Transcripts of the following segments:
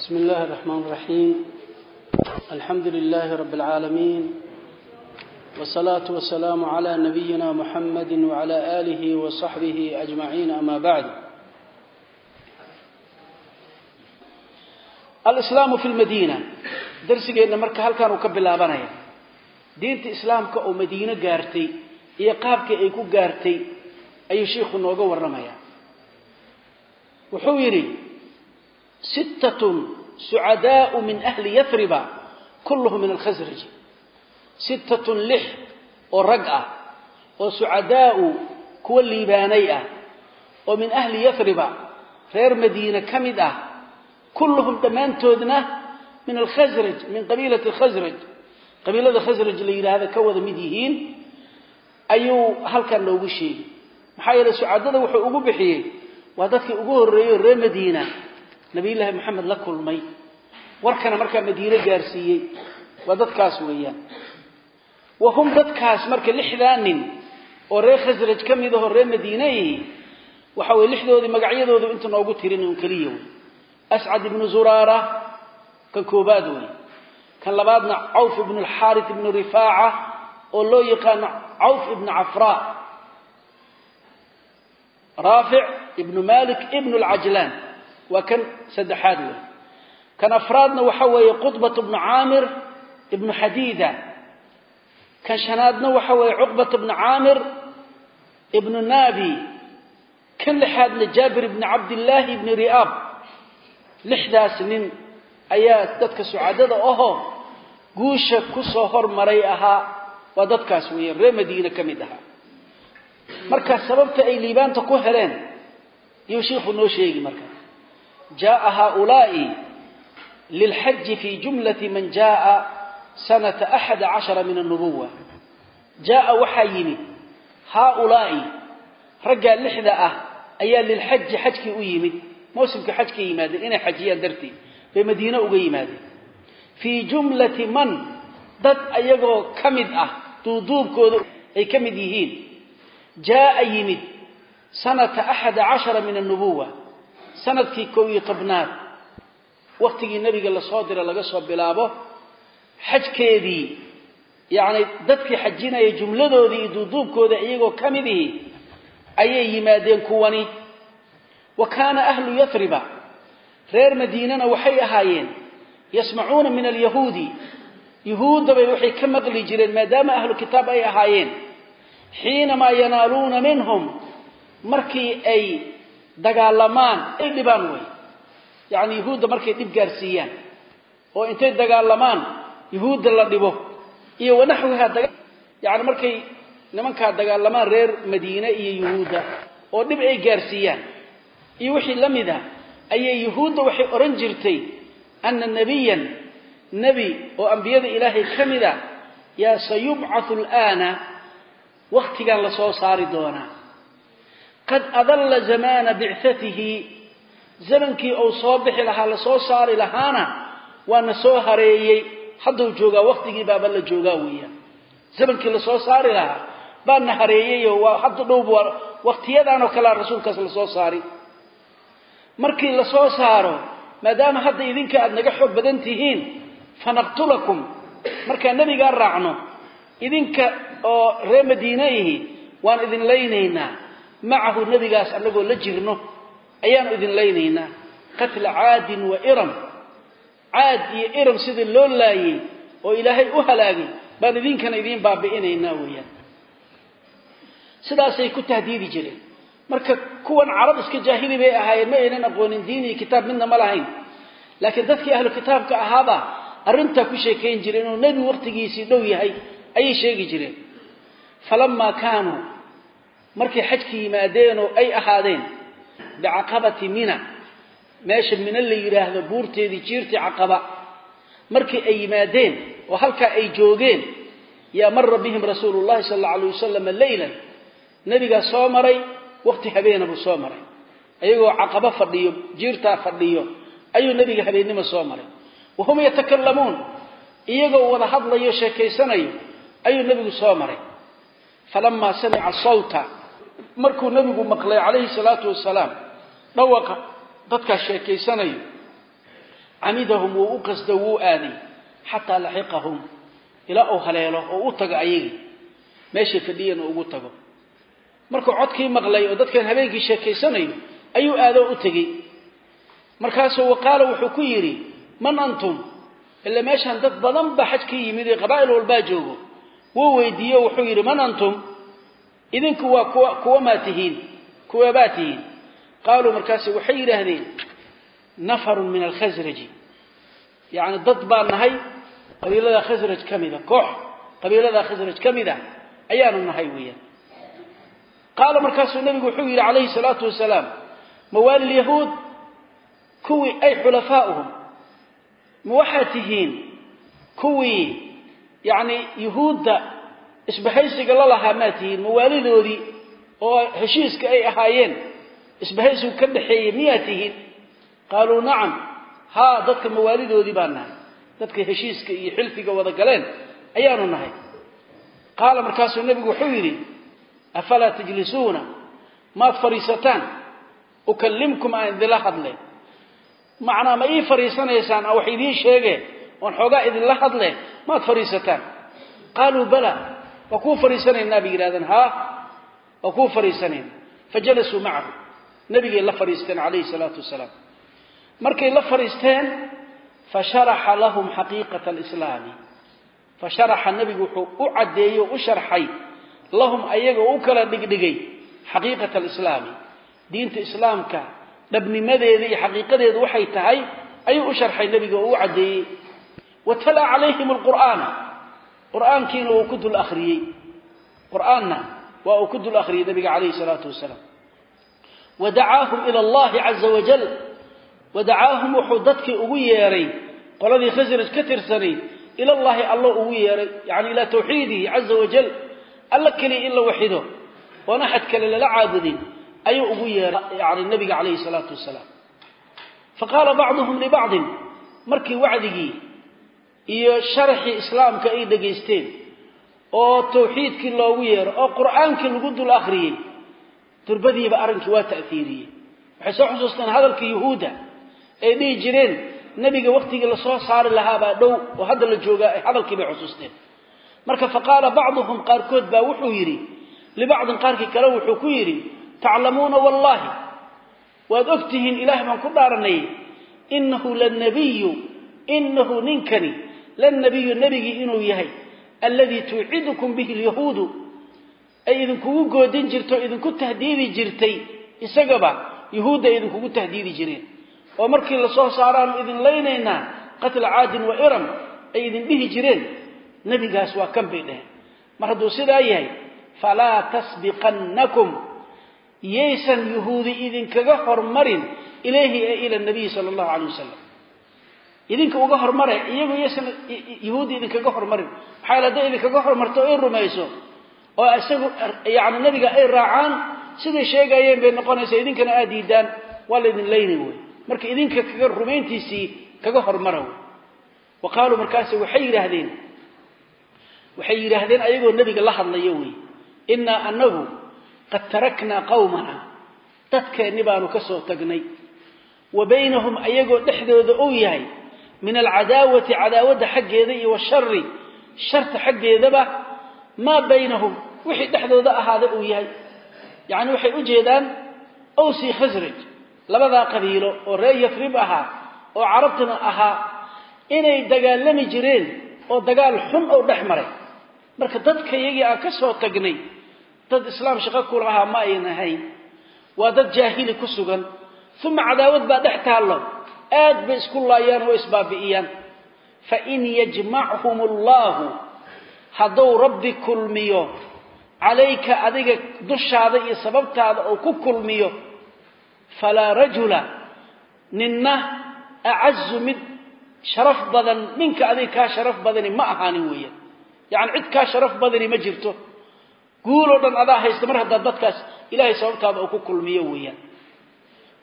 بسم الله الرحمن الرحيم الحمد لله رب العالمين والصلاة والسلام على نبينا محمد وعلى آله وصحبه أجمعين أما بعد الإسلام في المدينة درسنا مركا هل كانوا كبلابانيا دينت إسلامك أو مدينة قارتي iyo qaabka ay ku gaartay ayuu sheekhu nooga warramaya wuxuu yidhi sittatun sucadaa'u min ahli yathriba kulluhum min alkhasraj sittatun lix oo rag ah oo sucadaa'u kuwa liibaanay ah oo min ahli yathriba reer madiine ka mid ah kulluhum dhammaantoodna min alkhasraj min qabiilati alkhasraj qabiilada khasraj la yidhaahda ka wada mid yihiin ayuu halkan noogu sheegay. Maxaa yeelay sucadada wuxuu ugu bixiyey waa dadkii ugu horreeyey reer madiina nabiyullaahi maxamed la kulmay. Warkana markaa madiine gaarsiiyey. Waa dadkaas weeyaan. Wa hum dadkaas marka lixdaa nin oo reer khasraj ka mid ahoo reer madiine ihi waxa weye lixdoodii magacyadoodu inta noogu tirin un keliya wey ascad ibnu zuraara kan koobaad wey kan labaadna cawf ibnu alxaarit ibnu rifaaca oo loo yaqaano cawf ibnu cafraa raafic ibnu malik ibnu lcajlaan waa kan saddexaad wey kan afraadna waxa weeye qudbat bnu caamir ibnu xadiida kan shanaadna waxa weeye cuqbat bnu caamir ibnu naabi. Kan lixaadna jaabir ibni cabdillaahi ibni ri'aab. Lixdaas nin ayaa dadka sucadada ahoo guusha ku soo hormaray ahaa. Waa dadkaas weeyaan reer madiine ka mid ahaa. Marka sababta ay liibaanta ku heleen iyuu shiikhu noo sheegi marka jaaa haaulaa'i lilxaji fi jumlati man jaaa sanata axada cashara min annubuwa jaaa waxaa yimid haaulaa'i raggaa lixda ah ayaa lilxaji xajkii u yimid mawsimka xajka yimaadeen inay xajiyaan darteed bay madiine uga yimaadeen fii jumlati man dad ayagoo ka mid ah duuduubkooda ay ka mid yihiin jaaa yimid sanata axada cashara min annubuwa sannadkii kow iyo tobnaad wakhtigii nebiga la soo dira laga soo bilaabo xajkeedii yacni dadkii xajinaya jumladoodii iyo duuduubkooda iyagoo ka mid ihi ayay yimaadeen kuwani. Wa kaana ahlu yathriba reer madiinana waxay ahaayeen yasmacuuna min alyahuudi. Yuhuudda bay waxay ka maqli jireen maadaama ahlu kitaab ay ahaayeen. Xiinamaa yanaaluuna minhum markii ay dagaalamaan ay dhibaan wey yacni yuhuudda markay dhib gaarsiiyaan oo intay dagaalamaan yuhuudda la dhibo iyo wanaxwiha yani markay nimankaa dagaalamaan reer madiine iyo yuhuudda oo dhib ay gaarsiiyaan. Iyo wixii la mid a ayay yuhuudda waxay odhan jirtay ana nabiyan nebi oo ambiyada ilaahay ka mid a yaa sayubcathu alaana wakhtigan la soo saari doonaa qad adalla zamaana bicatihi zamankii uu soo bixi lahaa la soo saari lahaana waana soo hareeyey hadduu joogaa wakhtigii baaba la joogaa weeyaan zamankii la soo saari lahaa baana hareeyeyoo waa hadda dhowb waa wakhtiyadaan oo kalea rasuulkaas la soo saari markii la soo saaro maadaama hadda idinka aada naga xoog badan tihiin fanaqtulakum markaan nebigaa raacno idinka oo reer madiine ihi waan idin macahu nebigaas annagoo la jirno ayaanu idin laynaynaa. Qatla caadin wa iram. Caad iyo iram sidii loo laayey oo ilaahay u halaagay baan idinkana idiin baabi'inaynaa weeyaan. Sidaasay ku tahdiidi jireen. Marka kuwan carab iska jaahili bay ahaayeen ma aynan aqoonin diin iyo kitaab midna ma lahayn. Laakiin dadkii ahlu kitaabka ahaaba arrintaa ku sheekayn jireen inuu nebi wakhtigiisii dhow yahay ayay sheegi jireen. Falamaa kaanuu markay xajka yimaadeen oo ay ahaadeen bicaqabati mina meesha mina la yidhaahdo buurteedii jiirtii caqaba. Markii ay yimaadeen oo halkaa ay joogeen yaa mara bihim rasuulu llahi sala alla alay wasalam leylan nebigaa soo maray wakhti habeena buu soo maray. Ayagoo caqaba fadhiyo jiirtaa fadhiyo ayuu nebiga habeennimo soo maray. Wa hum yatakalamuun iyagoo wada hadlayo sheekaysanayo ayuu nebigu soo maray. Falamaa samica sawta markuu nebigu maqlay calayhi salaatu wasalaam dhawaqa dadkaas sheekaysanayo camidahum wuu u qasdo wuu aaday xataa laxiqahum ilaa uu haleelo oo u tago ayagii meeshay fadhiyeen oo ugu tago. Markuu codkii maqlay oo dadkan habeenkii sheekaysanayo ayuu aadoo u tegey. Markaasuu waqaala wuxuu ku yidhi man antum? Ila meeshaan dad badan baa xaj ka yimid ee qabaa'il walbaa joogo. Wuu weydiiye o wuxuu yidhi man antum idinku waa kuwa kuwa maa tihiin kuwabaa tihiin. Qaaluu markaasi waxay yidhaahdeen nafarun min alkhasraji yacni dad baa nahay qabiilada khasraj ka mida koox qabiilada khasraj ka mid ayaanu nahay weeyaan. Qaala markaasuu nebigu wuxuu yidhi calayhi salaatu wasalaam mawaali lyahuud kuwii ay xulafaa'uhum ma waxaad tihiin kuwii yacni yuhuudda isbahaysiga la lahaa maa tihiin mawaalidoodii oo heshiiska ay ahaayeen isbahaysigu ka dhaxeeyey miyaa tihiin? Qaaluu nacam haa dadka mawaalidoodii baan nahay. Dadka heshiiska iyo xilfiga wada galeen ayaanu nahay. Qaala markaasuu nebigu wuxuu yidhi afalaa tajlisuuna? Maad fadhiisataan? Ukallimkum aan idinla hadle macnaa ma ii fadhiisanaysaan? Aan wax idiin sheege oon xoogaa idinla hadle maad fadhiisataan? Qaaluu bala waa kuu fadhiisanaynaa bay yidhahdeen haa waa kuu fadhiisanayn fajalasuu macahu. Nebigay la fadhiisteen calayhi salaatu wasalaam. Markay la fadhiisteen fasharaxa lahum xaqiiqata alislaami. Fasharaxa nebigu wuxuu u caddeeyey u sharxay lahum ayaga u kala dhigdhigay xaqiiqata alislaami. Diinta islaamka dhabnimadeeda iyo xaqiiqadeedu waxay tahay ayuu u sharxay nebiga oo u caddeeyey. Wa talaa calayhim alqur'aana qur'aankiina uu ku dul akhriyey. Qur'aanna waa uu ku dul akhriyey nebiga calayhi salaatu wasalaam. Wa dacaahum ila allahi caza wajal wa dacaahum wuxuu dadkii ugu yeeray qoladii khasraj ka tirsanayd ila llahi allo ugu yeeray yani ilaa tawxiidihi caza wajal alla keliya in la waxido oon axad kale lala caabudin ayuu ugu yeeray yani nabiga calayhi salaatu wasalaam. Faqaala bacduhum libacdin markii wacdigii iyo sharaxii islaamka ay dhegaysteen oo tawxiidkii loogu yeero oo qur'aankii lagu dul akhriyey durbadiiba arrinkii waa ta'hiiriyey waxay soo xusuusteen hadalkii yuhuudda ay dhihi jireen nebiga wakhtigii la soo saari lahaabaa dhow oo hadda la joogaa hadalkii bay xusuusteen. Marka faqaala bacduhum qaarkood baa wuxuu yidhi libacdin qaarkii kale wuxuu ku yidhi taclamuuna wallaahi waad og tihiin ilaah baan ku dhaaranay inahu lanabiyu inahu ninkani lanabiyu nebigii inuu yahay alladii tuucidukum bihi lyahuudu ay idinkugu goodin jirto idinku tahdiidi jirtay isagaba yuhuudda ay idinkugu tahdiidi jireen. Oo markii la soo saaraanu idin laynaynaa qatla caadin wa iram ay idin dhihi jireen. Nebigaas waa kan bay dheheen mar hadduu sidaa yahay falaa tasbiqannakum. Yaysan yuhuudi idinkaga hormarin ilayhi ee ila nabiyi sala allahu calay wasalam idinka uga hormare iyagu yaysan yuhuudi idinkaga hormarin. Maxaa yaele hadday idinkaga hormarto ay rumayso oo isagu yani nebiga ay raacaan siday sheegayeen bay noqonaysaa idinkana aad diidaan waa laydin laynay wey. Marka idinka kaga rumayntiisii kaga hormara wey. Wa qaaluu markaasi waxay yidhaahdeen waxay yidhaahdeen ayagoo nebiga la hadlayo wey innaa anagu qad taraknaa qawmana dadkeenni baanu ka soo tagnay. Wa baynahum ayagoo dhexdooda uu yahay min alcadaawati cadaawadda xaggeeda iyo washari sharta xaggeedaba maa baynahum wixii dhexdooda ahaada uu yahay. Yacni waxay u jeedaan awsi khasraj labadaa qabiilo oo reer yafrib ahaa oo carabtana ahaa inay dagaalami jireen oo dagaal xun oo dhex maray. Marka dadka iyagii aan ka soo tagnay dad islaam shaqo ku lahaa ma ayan ahayn waa dad jaahili ku sugan. Uma cadaawad baa dhex taallo aad bay isku laayaan oo isbaabi'iyaan. Fain yajmachum allaahu hadduu rabbi kulmiyo calayka adiga dushaada iyo sababtaada oo ku kulmiyo falaa rajula ninna acazu mid sharaf badan ninka adiga kaa sharaf badani ma ahaanin weeyaan yacani cid kaa sharaf badani ma jirto. Guuloo dhan adaa haysta mar haddaad dadkaas ilaahay sababtaada oo ku kulmiyo weeyaan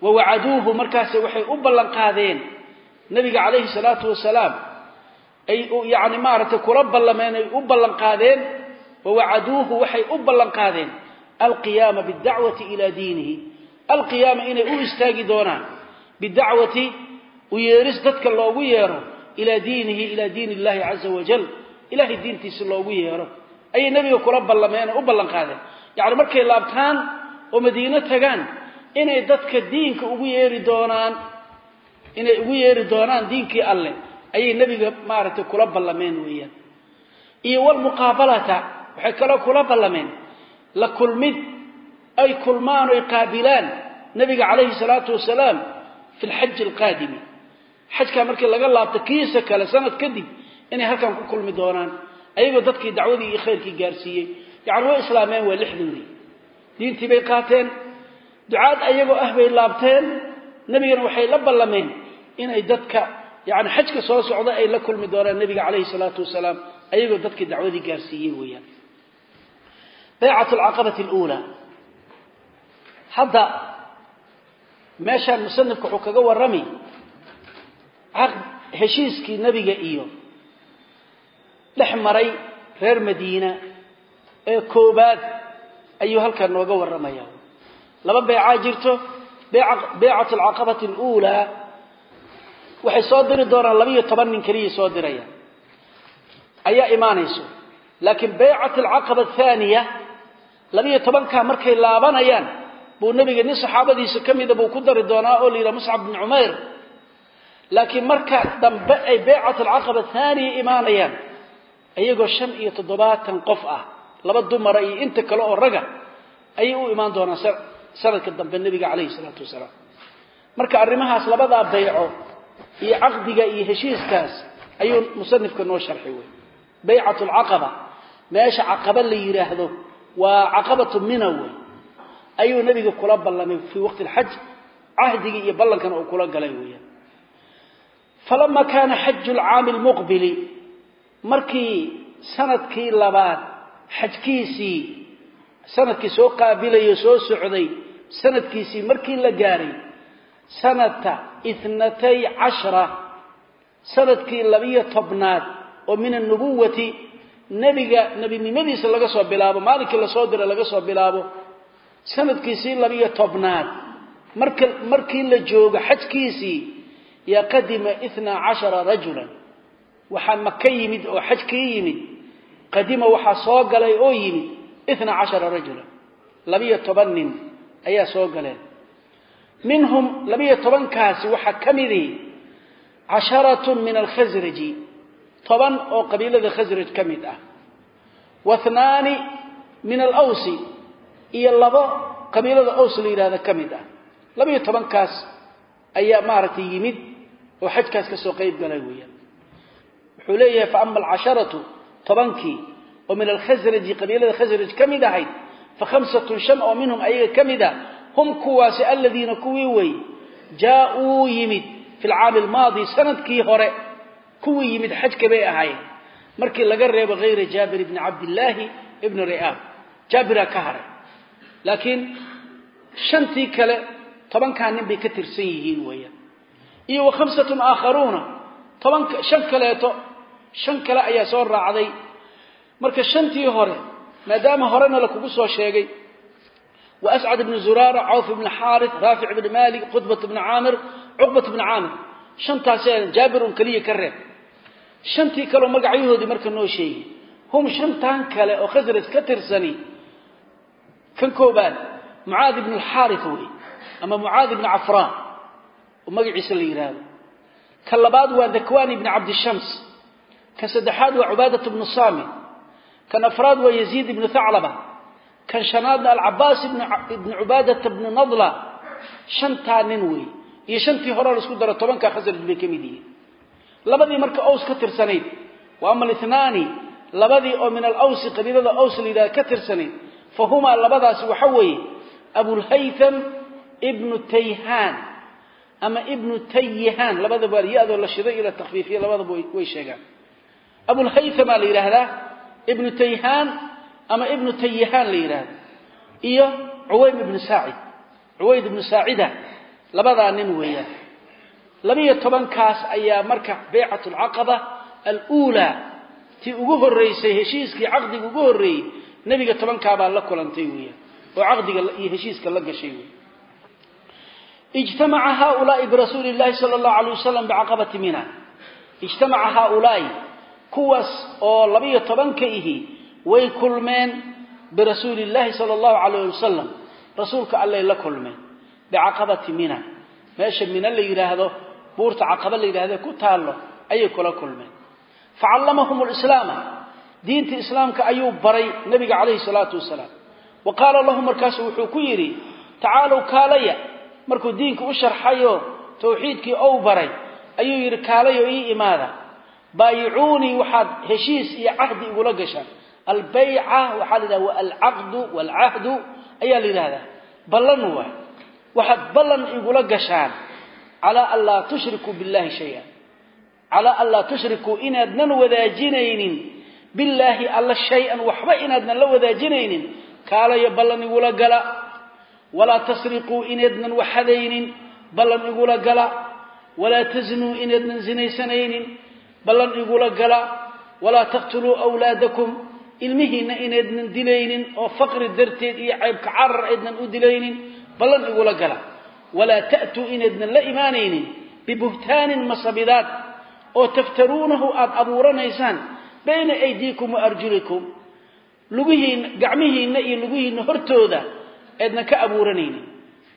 wa wacaduuhu markaase waxay u ballan qaadeen. Nabiga calayhi salaatu wasalaam ay yacni maaragtay kula ballameen ay u ballan qaadeen wa wacaduuhu waxay u ballan qaadeen alqiyaama bidacwati ilaa diinihi. Alqiyaama inay u istaagi doonaan bidacwati u yeeris dadka loogu yeero ilaa diinihi ilaa diin illahi caza wajal ilahay diintiisa loogu yeero. Ayay nebiga kula ballameen oo u ballan qaadeen. Markay laabtaan oo madiino tagaan inay dadka diinka ugu yeeri doonaan inay ugu yeeri doonaan diinkii alleh ayay nebiga maaragtay kula ballameen weeyaan. Iyo walmuqaabalata waxay kaloo kula ballameen. La kulmid ay kulmaan oy qaabilaan nebiga calayhi salaatu wasalaam fi lxaji alqaadimi. Xajkaa markii laga laabto kiisa kale sanad kadib inay halkan ku kulmi doonaan ayagoo dadkii dacwadii iyo khayrkii gaarsiiyey. Yacni way islaameen waa lixdoodii diintii bay qaateen ducaad ayagoo ah bay laabteen. Nebigana waxay la ballameen inay dadka yani xajka soo socda ay la kulmi doonaan nebiga calayhi salaatu wasalaam ayagoo dadkii dacwadii gaarsiiyey weeyaan. Baycat alcaqabati aluulaa hadda meeshaan musanifka wuxuu kaga warrami heshiiskii nebiga iyo dhex maray reer madiina ee koobaad ayuu halkan nooga warramaya laba beecaa jirto beycat alcaqabati aluulaa waxay soo diri doonaan labiiyo toban nin keliya soo diraya. Ayaa imaanayso. Laakiin beycat alcaqaba athaaniya labiiyo tobankaa markay laabanayaan buu nebiga nin saxaabadiisa ka mida buu ku dari doonaa oo la yidhaha muscab bin cumayr. Laakiin marka dambe ay beycat alcaqaba athaaniya imaanayaan iyagoo shan iyo toddobaatan qof ah laba dumara iyo inta kale oo raga ayay u imaan doonaan sanadka dambe nebiga calayhi salaatu wasalaam. Marka arrimahaas labadaa bayco iyo caqdiga iyo heshiiskaas ayuu musanifka noo sharxay wey baycat alcaqaba meesha caqaba la yidhaahdo waa caqabatu mina wey ayuu nebiga kula ballamay fii waqti alxaj cahdigii iyo ballankana uu kula galay weeyaan. Falama kaana xaju lcaami lmuqbili markii sannadkii labaad xajkiisii sannadkii soo qaabilayo soo socday sanadkiisii markii la gaaray sanata itnatay cashra sannadkii labiyo tobnaad oo min annubuwati nebiga nebinimadiisa laga soo bilaabo maalinkii la soo diray laga soo bilaabo sanadkiisii labiyo tobnaad marka markii la joogo xajkiisii yaa qadima itnaa cashara rajulan waxaa maka yimid oo xaj kii yimid qadima waxaa soo galay oo yimid itna cashara rajulan labiyo toban nin ayaa soo galeen. Minhum labiyo tobankaasi waxaa ka midii casharatun min alkhasraji toban oo qabiilada khasraj ka mid ah. Wathnaani min alawsi iyo labo qabiilada aws la yidhahda ka mid ah. Labiyo tobankaas ayaa maaragtay yimid oo xajkaas ka soo qayb galay weeyaan. Wuxuu leeyahay fa ama alcasharatu tobankii oo min alkhasraji qabiilada khasraj ka mid ahayd fa khamsatun shan oo minhum ayaga ka mid a hum kuwaasi aladiina kuwii wey jaa-uu yimid fi lcaami almaadi sannadkii hore kuwii yimid xajka bay ahaayeen. Markii laga reebo hayra jaabir ibni cabdillaahi ibni ri'aab jaabiraa ka haray. Laakiin shantii kale tobankaa nin bay ka tirsan yihiin weeyaan. Iyo marka shantii hore maadaama horena la kugu soo sheegay wa ascad ibnu zuraara cawf ibni xaaris raafic ibni malik qudbat ibni caamir cuqbat ibni caamir. Shantaasee jaabir un keliya ka reeb. Shantii kaleo magacyahoodii marka noo sheegi hum shantan kale oo khasraj ka tirsani kan koobaad mucaad ibn alxaaris wey ama mucaad ibni cafraan oo magaciisa la yidhaahdo kan labaad waa dakwaan ibni cabdishams kan saddexaad waa cubaadat ibnu saami kan afraad waa yaziid ibnu thaclaba. Kan shanaadna alcabaas ibni cubaadata bni nadla. Shantaa nin wey iyo shantii hore la isku daro tobankaa khasraj bay ka mid yihiin. Labadii marka aws ka tirsanayd wa ama alithnaani labadii oo min alawsi qabiilada aws la yidhahda ka tirsanayd fa humaa labadaasi waxa weeye abulhaytham ibnu tayhaan ama ibnu tayihaan labadaba ya-doo la ibnu tayhaan ama ibnu tayihaan la yidhaahdo iyo cuwaym ibnu saacid cuwayd ibnu saacida labadaa nin weeyaan. Labiyo tobankaas ayaa marka baycat alcaqaba aluulaa tii ugu horreysay heshiiskii caqdiga ugu horreeyey nebiga tobankaabaa la kulantay weeyaan oo caqdiga iyo heshiiska la gashay wey ijtamaca haaulaai birasuuli llahi sala allahu alay wasalam kuwaas oo labiyo tobanka ihi way kulmeen birasuuli llahi sala allahu alayh wasalam rasuulka allay la kulmeen. Bicaqabati mina. Meesha mina la yidhaahdo buurta caqaba la yidhahde ku taallo ayay kula kulmeen. Facallamahum lislaama diinta islaamka ayuu baray nabiga calayhi salaatu wasalaam. Wa qaala lahum markaasu wuxuu ku yidhi tacaalow kaalaya. Markuu diinka u sharxayo tawxiidkii ou baray ayuu yidhi kaalayo ii imaada baayicuunii waxaad heshiis iyo cahdi igula gashaan. Albayca waxaa la yidhahda wa alcaqdu waalcahdu ayaa la yidhahdaa. Ballan waay. Waxaad ballan igula gashaan. Calaa an laa tushrikuu billahi shaya calaa an tushrikuu inaadnan wadaajinaynin. Billaahi alla shay-an waxba inaadnan la wadaajinaynin. Kaalayo ballan igula gala. Walaa tasriquu inaydnan waxadaynin. Ballan igula gala. Walaa taznuu inaydnan sinaysanaynin ballan igula gala walaa taqtuluu wlaadakum ilmihiinna inaydnan dilaynin oo faqri darteed iyo caybka carar aydnan u dilaynin ballan igula gala. Walaa ta'tuu inaydnan la imaanaynin bibuhtaanin masabidaad oo taftaruunahu aada abuuranaysaan bayna aydiikum wa arjulikum. Lugihiinna gacmihiinna iyo lugihiinna hortooda aydnan ka abuuranaynin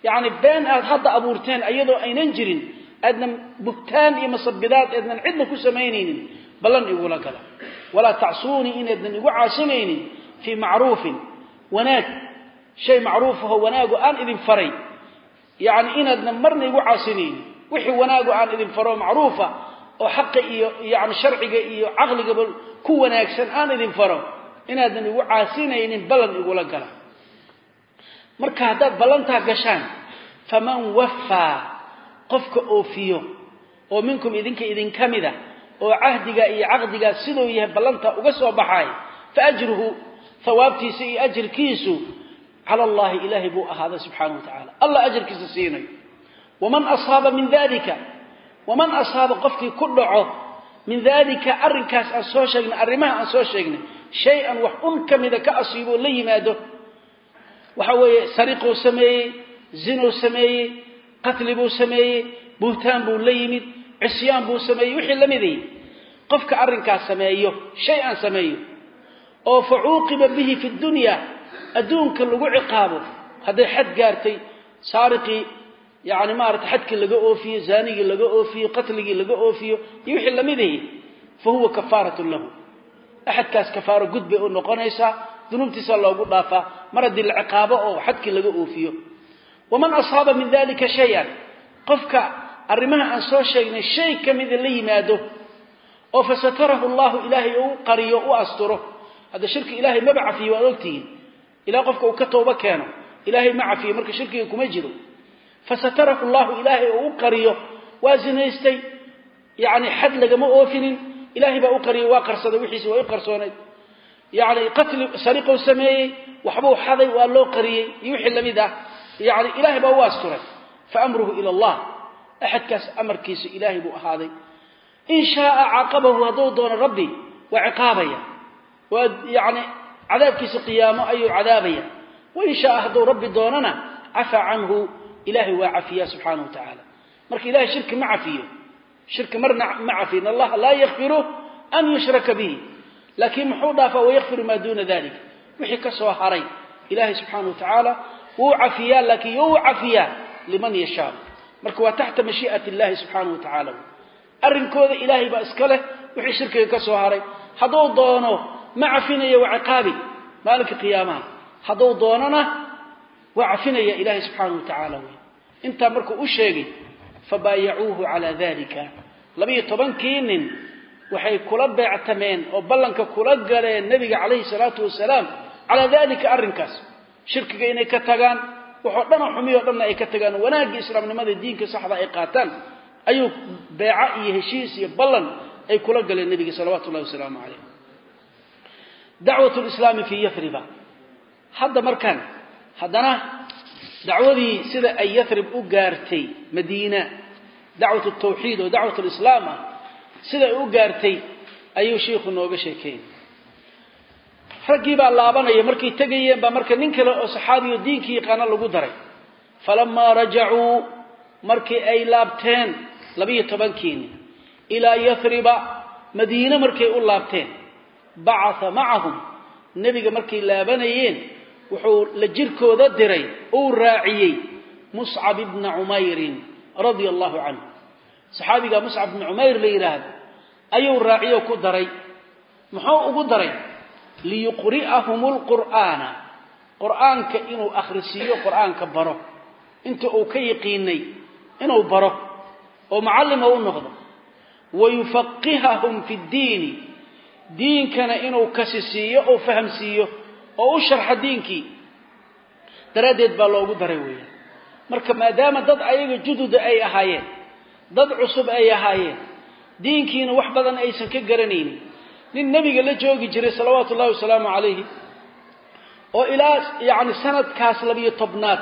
yacni been aad hadda abuurteen iyadoo aynan jirin aadnan buhtaan iyo masabidaad aydnan cidna ku samaynaynin ballan igula gala walaa tacsuunii inaydnan igu caasinaynin fii macruufin wanaag shay macruufaho wanaago aan idin faray yacni inaadnan marna igu caasinaynin wixii wanaago aan idin faro macruufa oo xaqa iyo yani sharciga iyo caqligaba ku wanaagsan aan idin faro inaadnan igu caasinaynin ballan igula gala marka haddaad ballantaa gashaan faman waffaa qofka oofiyo oo minkum idinka idinka mida oo cahdiga iyo caqdigaa siduu yahay ballantaa uga soo baxay fa ajruhu hawaabtiisa iyo ajirkiisu cala allahi ilaahay buu ahaaday subxaana wa tacala allah ajarkiisa siinayo waman asaaba min dalika waman asaaba qofkii ku dhaco min dalika arrinkaas aan soo sheegnay arrimaha aan soo sheegnay shay-an wax un ka mida ka asiiboo la yimaado waxa weeye sariquu sameeyey zinuu sameeyey qatli buu sameeyey buhtaan buu la yimid cisyaan buu sameeyey wixii la midayy qofka arrinkaas sameeyo shay aan sameeyo oo fa cuuqiba bihi fi dunya adduunka lagu ciqaabo hadday xad gaartay saariqii yani maarata xadkii laga oofiyo zaanigii laga oofiyo qatligii laga oofiyo iyo wixii lamidayy fa huwa kafaaratun lahu. Axadkaas kafaaro gud u noqonaysaa dunuubtiisa loogu dhaafaa. Mar haddii la ciqaabo oo xadkii laga oofiyo waman asaaba min dalika shay-an qofka arrimaha aan soo sheegnay shay ka mida la yimaado oo fasatarahu llahu ilaahay u qariyo u asturo hadda shirki ilaahay maba cafiyo waad ogtihiin ilaa qofka uu ka toobo keeno ilaahay ma cafiyo marka shirkiga kuma jiro fasatarahu llahu ilaahay oo u qariyo waa zinaystay yani xad lagama oofinin ilaahay baa u yani ilaahay baa u asturay faamruhu ila allah. Axadkaas amarkiisa ilaahay buu ahaaday. In shaaa caqabahu hadduu doono rabbi waa ciqaabaya. Waa yani cadaabkiisa qiyaamo ayuu cadaabaya. Wain shaaa hadduu rabbi doonana cafaa canhu ilahay waa cafiya subxaana wa tacaala. Marka ilahay shirki ma cafiyo. Shirki marna ma cafiyo in allaha laa yakfiru an yushraka bihi. Laakiin muxuu dhaafaa wayakfiru maa duuna haray ilahay subxaana wa wuu cafiyaa laakiin you cafiyaa liman yashaa marka waa taxta mashii'at illahi subxaana wa tacaala. Arrinkooda ilaahay baa iska leh wixii shirkiga ka soo haray. Hadduu doono ma cafinaya waa ciqaabi. Maalinka qiyaamaha hadduu doonona waa cafinaya ilaahay subxaana wa tacaala wey intaa markuu u sheegay fabaayacuuhu calaa dalika labiyo tobankii nin waxay kula beectameen oo ballanka kula galeen nebiga calayhi salaatu wasalaam calaa dalika arrinkaas shirkiga inay ka tagaan waxoo dhan oo xumiyo dhanna ay ka tagaan. Wanaagga islaamnimada diinka saxda ay qaataan ayuu beeco iyo heshiis iyo ballan ay kula galeen nebiga salawaatu wasalaamu calayh dacwat lislaami fii yafriba hadda markaan haddana dacwadii sida ay yarib u gaartay madiina dacwat tawxiid oo dacwat lislaam ah sida ay u gaartay ayuu shiikhu nooga sheekeeyey raggii baa laabanaya markay tegayeen baa marka nin kale oo saxaabiyo diinkii yaqaana lagu daray. Falamaa rajacuu markii ay laabteen labiyo tobankiini ilaa yathriba madiine markay u laabteen bacatha macahum nebiga markay laabanayeen wuxuu la jirkooda diray uu raaciyey muscab ibna cumayrin radia allahu canhu. Saxaabiga muscab ibna cumayr la yidhaahdo ayuu raaciyo ku daray. Muxuu ugu daray liyuqri'ahum lqur'aana qur'aanka inuu akhrisiiyo qur'aanka baro. Inta uu ka yaqiinay inuu baro. Oo macallima u noqdo. Wayufaqihahum fi ddiini. Diinkana inuu kasisiiyo oo fahamsiiyo oo u sharxa diinkii. Daraaddeed baa loogu daray weeyaan. Marka maadaama dad ayaga jududa ay ahaayeen dad cusub ay ahaayeen diinkiina wax badan aysan ka garanaynin nin nebiga la joogi jiray salawaatu ullahi wasalaamu calayhi oo ilaa yacni sanadkaas labiyo tobnaad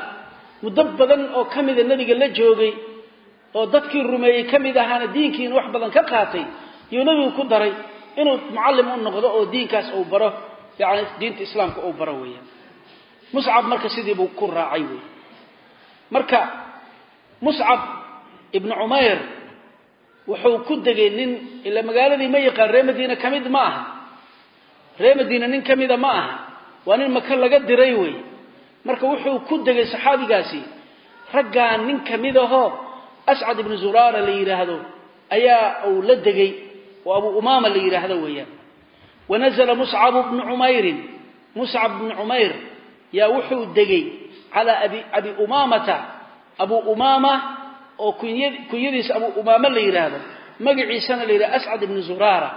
muddo badan oo ka mida nebiga la joogay oo dadkii rumeeyey ka mid ahaana diinkiina wax badan ka qaatay yuu nebigu ku daray inuu mucallim u noqdo oo diinkaas uu baro yani diinta islaamka uu baro weeyaan. Muscab marka sidii buu ku raacay wey marka muscab ibnu cumayr wuxuu ku degay nin ila magaaladii ma yaqaan ree madiina ka mid ma aha. Ree madiina nin ka mida ma aha. Waa nin maka laga diray wey. Marka wuxuu ku degay saxaabigaasi raggaa nin ka mid ahoo ascad ibnu zuraara la yidhaahdo ayaa uu la degay. Oo abu umaama la yidhaahdo weeyaan. Wanazla muscabu bnu cumayrin muscab bnu cumayr yaa wuxuu degay calaa abi abi umaamata. Abu umaama oo kunya kunyadiisa abu umaama la yidhaahdo magaciisana la yidhahdo ascad ibnu zuraara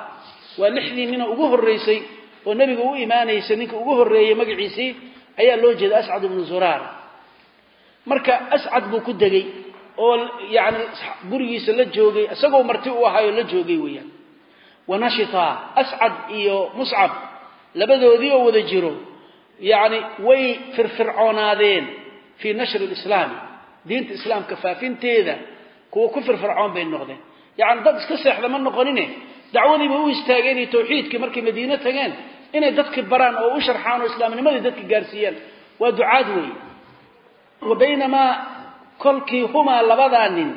waa lixdii nina ugu horraysay oo nebiga u imaanaysa ninka ugu horreeyey magaciisii ayaa loo jeeda ascad ibnu zuraara marka ascad buu ku degay oo yani gurigiisa la joogay isagoo marti u ahaayoo la joogay weeyaan. Wanashita ascad iyo muscab labadoodii oo wada jiro yacni way firfircoonaadeen fii nashri lislaami diinta islaamka faafinteeda kuwa ku firfircoon bay noqdeen. Yacni dad iska seexda ma noqonine? Dacwadiiba u istaageen iyo tawxiidkii markay madiine tageen inay dadki baraan oo u sharxaan oo islaamnimadii dadka gaarsiiyaan. Waa ducaad weeye. Wa baynamaa kolkii humaa labadaa nin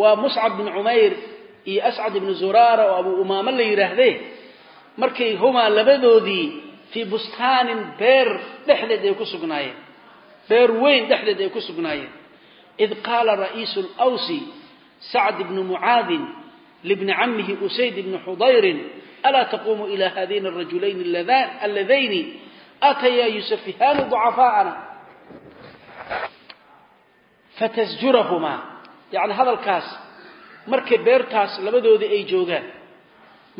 waa muscab bin cumayr iyo ascad ibnu zuraara oo abu umaamo la yidhaahdee markay humaa labadoodii fii bustaanin beer dhexdeed ay ku sugnaayeen. Beer weyn dhexdeed ay ku sugnaayeen id qaala ra'iisu lwsi sacd ibnu mucaadin libni camihi usayd ibni xudayrin alaa taquumu ila haadayni arajulayni alladayni aatayaa yusafihaani ducafaa'ana fatasjurahumaa yacni hadalkaas markay beertaas labadoodii ay joogaan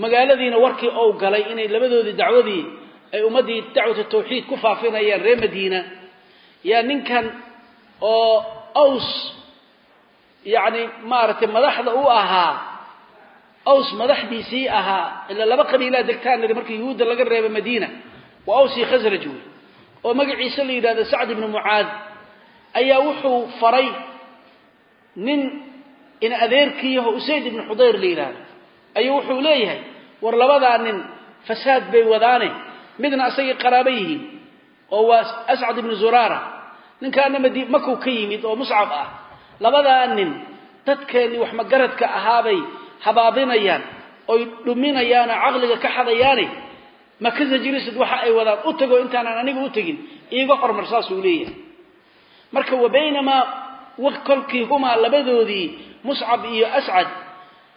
magaaladiina warkii ou galay inay labadoodii dacwadii ay ummaddii dacwata tawxiid ku faafinayaan reer madiina yaa ninkan oo aws yacni maaragtay madaxda u ahaa aws madaxdiisii ahaa ilaa laba qabiilaa degtaan niri markii yuhuudda laga reeba madiina waa aws iyo khasraj wey oo magaciisa la yidhahdo sacd ibnu mucaad ayaa wuxuu faray nin in adeerkiiyaho usayd ibnu xudayr la yidhaahdo. Ayuu wuxuu leeyahay war labadaa nin fasaad bay wadaane midna asagii qaraabo yihiin oo waa ascad ibnu zuraara ninkaana madi makuu ka yimid oo muscab ah. Labadaa nin dadkeennii wax magaradka ahaabay habaabinayaan oy dhuminayaanoo caqliga ka xadayaane makaza jirisid waxa ay wadaan? U tago intaanaan aniga u tegin. Iiga hormar saasuu leeyahay. Marka wa baynamaa kolkii humaa labadoodii muscab iyo ascad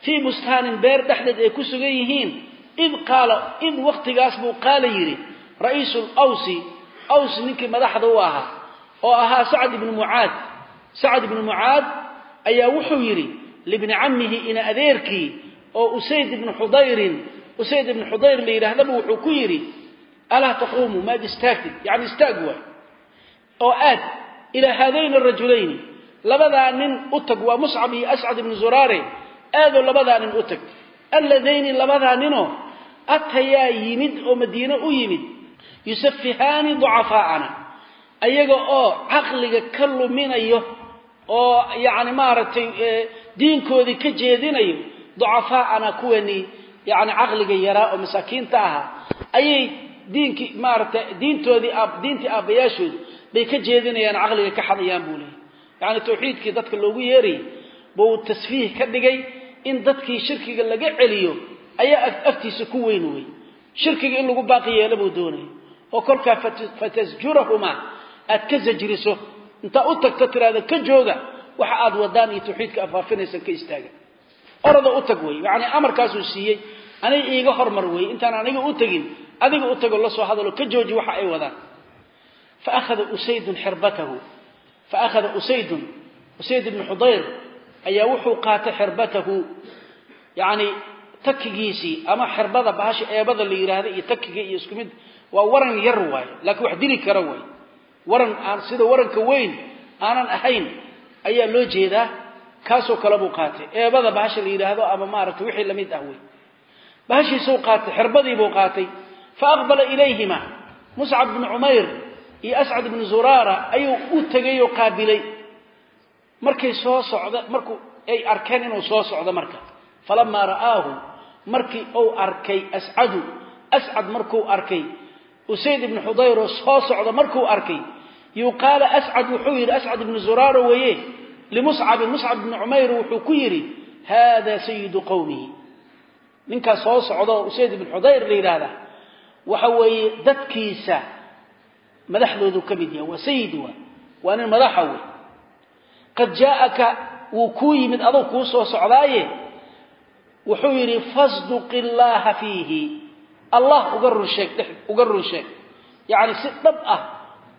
fii bustaanin beer dhexdeed ay ku sugan yihiin id qaala id waktigaas buu qaala yidhi ra'iisu lawsi aws ninkii madaxda u ahaa oo ahaa sacd ibnu mucaad. Sacd ibnu mucaad ayaa wuxuu yidhi libni cammihi ina adeerkii oo usayd ibnu xudayrin usayd ibnu xudayr la yidhaahdaba wuxuu ku yidhi alaa taquumu maad istaagtid. Yacni istaag waay. Oo aad ilaa haadayni arajulayni labadaa nin u tag waa muscab iyo ascad ibnu zuraare aadoo labadaa nin u tag. Alladayni labadaa ninoo atayaa yimid oo madiine u yimid yusafihaani ducafaa'ana ayaga oo caqliga ka luminayo oo yacni maaragtay diinkoodii ka jeedinayo ducafaa'ana kuwanii yacni caqliga yaraa oo masaakiinta ahaa ayay diinkii maaragtay diintoodii diintii aabbayaashooda bay ka jeedinayaan caqliga ka xadayaan buu leeyay yacni tawxiidkii dadka loogu yeerayay buu tasfiih ka dhigay in dadkii shirkiga laga celiyo ayaa aftiisa ku weyn wey shirkiga in lagu baaqi yeelo buu doonaya oo kolkaa fatasjurahumaa aad ka sajriso intaa u tagto tiraada ka jooga waxa aad wadaan iyo tawxiidka afaafinaysan ka istaaga. Orada u tag wey yani amarkaasuu siiyey aniga iiga hormar wey intaan aniga u tegin adiga u tago la soo hadalo ka jooji waxa ay wadaan. Faakhada usaydun xirbatahu faakhada usaydun. Usayd ibnu xudayr ayaa wuxuu qaatay xirbatahu yani takigiisii ama xirbada bahasha eebada la yidhaahda iyo takiga iyo isku mid waa waran yar waayo laakiin wax dili kara waay waran aan sida waranka weyn aanan ahayn ayaa loo jeedaa kaasoo kale buu qaatay. Eebada bahasha la yidhaahdo ama maaragtay wixii la mid ah wey bahashiisuu qaatay xirbadiibuu qaatay. Fa aqbala ilayhima muscab bnu cumayr iyo ascad ibnu zuraara ayuu u tegay oo qaabilay. Markay soo socda markuu ay arkeen inuu soo socdo marka. Falamaa ra'aahu markii uu arkay ascadu ascad markuu arkay usayd ibnu xudayroo soo socda markuu arkay yuqaala ascad wuxuu yidhi ascad ibnu zuraara weeye. Limuscabin muscab ibni cumayr wuxuu ku yidhi haada sayidu qowmihi ninkaas soo socda oo usayd ibnu xudayr la yidhaahdaa waxa weeye dadkiisa madaxdoodu ka mid yahay waa sayid waa nin madaxa wey qad jaaaka wuu kuu yimid aduu kuu soo socdaaye. Wuxuu yidhi fasduq illaaha fiihi. Allah uga run sheeg uga run sheeg. Yacni si dhab ah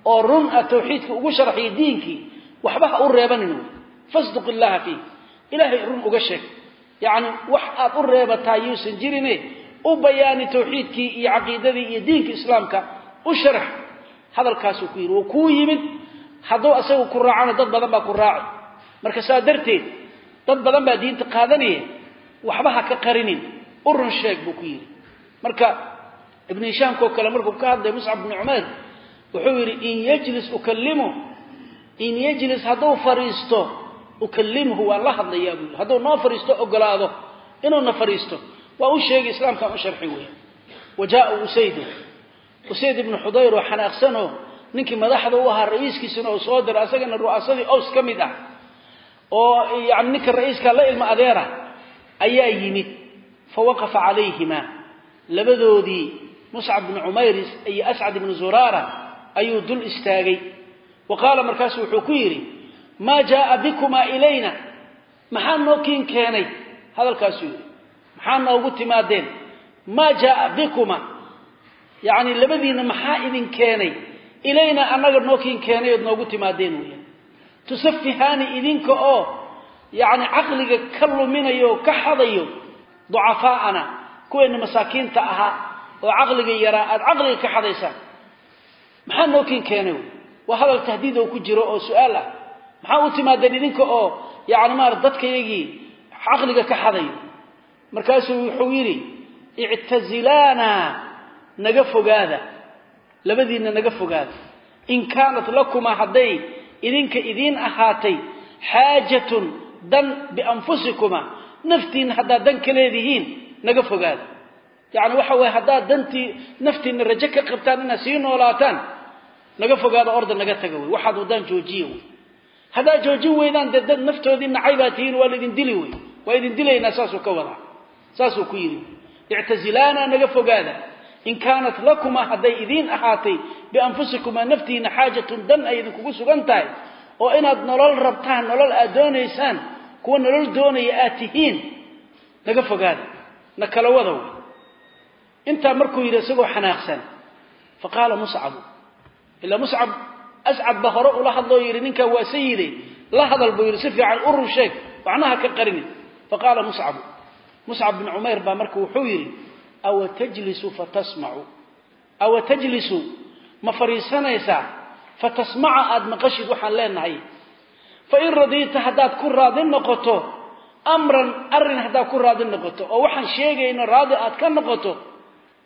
oo run ah tawxiidka ugu sharxiya diinkii waxba ha u reebanin wey fasduq illaaha fiihi ilaahay run uga sheeg. Yacni wax aad u reebataa yuusan jirine u bayaani tawxiidkii iyo caqiidadii iyo diinka islaamka u sharax hadalkaasuu ku yidhi wuu kuu yimid. Hadduu asagu ku raacana dad badan baa ku raaci marka saa darteed dad badan baa diinta qaadanaya waxba ha ka qarinin. U run sheeg buu ku yidhi. Marka ibnu hishaamkoo kale markuu ka hadlay muscab bni cumayr wuxuu yidhi in yajlis ukalimu in yajlis hadduu fadhiisto ukalimhu waan la hadlayaa buu hadduu noo fadhiisto ogolaado. Inuuna fadhiisto waa u sheegay islaamkaan u sharxi weya wa jaaa usaydu usayd ibnu xudayr oo xanaaqsanoo ninkii madaxda u ahaa ra'iiskiisana oo soo diray asagana ru'asadii ows ka mid ah oo yani ninka ra'iiskaa la ilmo adeera ayaa yimid. Fa waqafa calayhima labadoodii muscab bnu cumayr iyo ascad ibnu zuraara ayuu dul istaagay. Wa qaala markaasu wuxuu ku yidhi maa jaaa bikumaa ilayna. Maxaa noo kiin keenay? Hadalkaasuu yidhi maxaa noogu timaadeen? Maa jaaa bikuma. Yacni labadiinna maxaa idin keenay? Ilayna annaga noo kiin keenay ood noogu timaadeen weeyaan tusafihaani idinka oo yacni caqliga ka luminayo ka xadayo ducafaa'ana kuweenna masaakiinta ahaa oo caqliga yaraa aada caqliga ka xadaysaan maxaa noo kiin keenay waa hadal tahdiid oo ku jiro oo su'aal ah. Maxaa u timaadeen idinka oo yacni maarata dadkayagii caqliga ka xadayo markaasuu wuxuu yidhi ictazilaana naga fogaada. Labadiinna naga fogaada. In kaanat lakuma hadday idinka idiin ahaatay xaajatun dan bianfusikuma. Naftiinna haddaad dan ka leedihiin naga fogaada. Yacni waxa waye haddaad dantii naftiinna rajo ka qabtaan inaad sii noolaataan naga fogaada orda naga taga wey. Waxaad waddaan joojiya wey. Haddaad joojin weydaan dee dad naftoodii nacay baa tihiin waa laidin dili wey. Waa idin dilaynaa saasuu ka wadaa. Saasuu ku yidhi. Ictazilaana naga fogaada. In kaanat lakuma hadday idiin ahaatay bianfusikumaa naftiinna xaajatun dan ay idinkugu sugan tahay oo inaad nolol rabtaan nolol aad doonaysaan kuwa nolol doonaya aad tihiin naga fogaada. Na kala wada wey intaa markuu yidhi isagoo xanaaqsan fa qaala muscabu ilaa muscab ascad ba hore ula hadloo yidhi ninkaa waa sayide la hadal buu yidhi si fiican u run sheeg macnaha ka qarinin. Fa qaala muscabu muscab bin cumayr baa marka wuxuu yidhi awa tajlisu fatasmacu awa tajlisu ma fadhiisanaysaa fatasmaca aada maqashid waxaan leenahay. Fain radiita haddaad ku raadi noqoto amran arrin haddaad ku raadi noqoto oo waxaan sheegayno raadi aad ka noqoto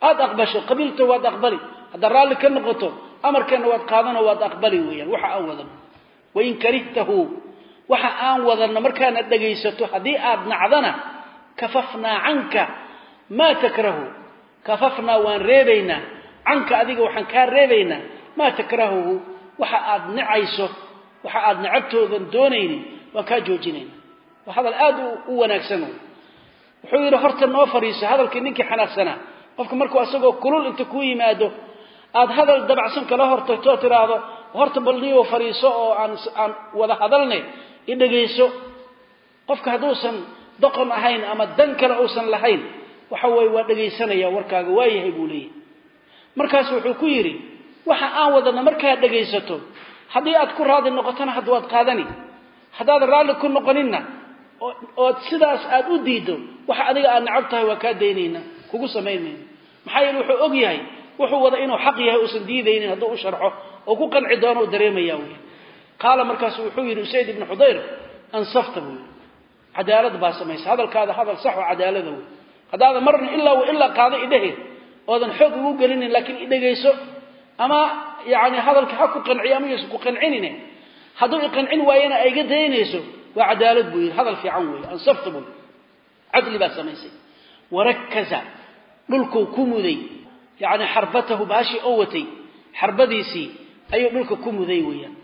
aada aqbasho qabiilta waad aqbali haddaad raalli ka noqoto amarkeenna waad qaadano waad aqbali weeyaan waxa aan wadano wain karihtahu waxa aan wadanno markaana dhegaysato haddii aad nacdana kafafnaa canka maa takrahu. Kafafnaa waan reebaynaa canka adiga waxaan kaa reebaynaa maa takrahuhu waxa aad nicayso waxa aad necabtoodan doonaynin waan kaa joojinayna. Waa hadal aad u wanaagsan wuxuu yidhi horta noo fadhiiso hadalkii ninkii xanaaqsanaa qofka markuu asagoo kulul inta kuu yimaado aad hadal dabacsan kala hortagtoo tidhaahdo horta balniyo fadhiiso oo aan aan wada hadalne i dhegayso. Qofka hadduusan doqon ahayn ama dan kale uusan lahayn waxa weeye waa dhegaysanaya warkaaga waayahay buu leeyahy markaas wuxuu ku yidhi waxa aan wadana markaad dhegaysato haddii aad ku raadi noqotona hadda waad qaadani. Haddaad raalli ku noqoninna ood sidaas aad u diiddo waxa adiga aad necab tahay waa kaa daynayna. Kugu samayn maxaa yeele wuxuu og yahay wuxuu wada inuu xaq yahay uusan diidaynin hadduu u sharxo oo ku qanci doono u dareemaya wy qaala markaasu wuxuu yidhi usayd ibnu xudayr ansafta buu cadaalad baa samaysa. Hadalkaada hadal sax oo cadaalada wey haddaada marna ilaa ilaa qaado idhehe oodan xoog ugu gelinin laakiin idhegayso ama yani hadalka ha ku qanciyo ama ku qancinine hadduu iqancin waayana ayga daynayso waa cadaalad buu yidhi. Hadal fiican weeye ansafta buu cadli baa samaysay. Warakaza dhulkuu ku muday yani xarbatahu baashii oo watay xarbadiisii ayuu dhulka ku muday weeyaan.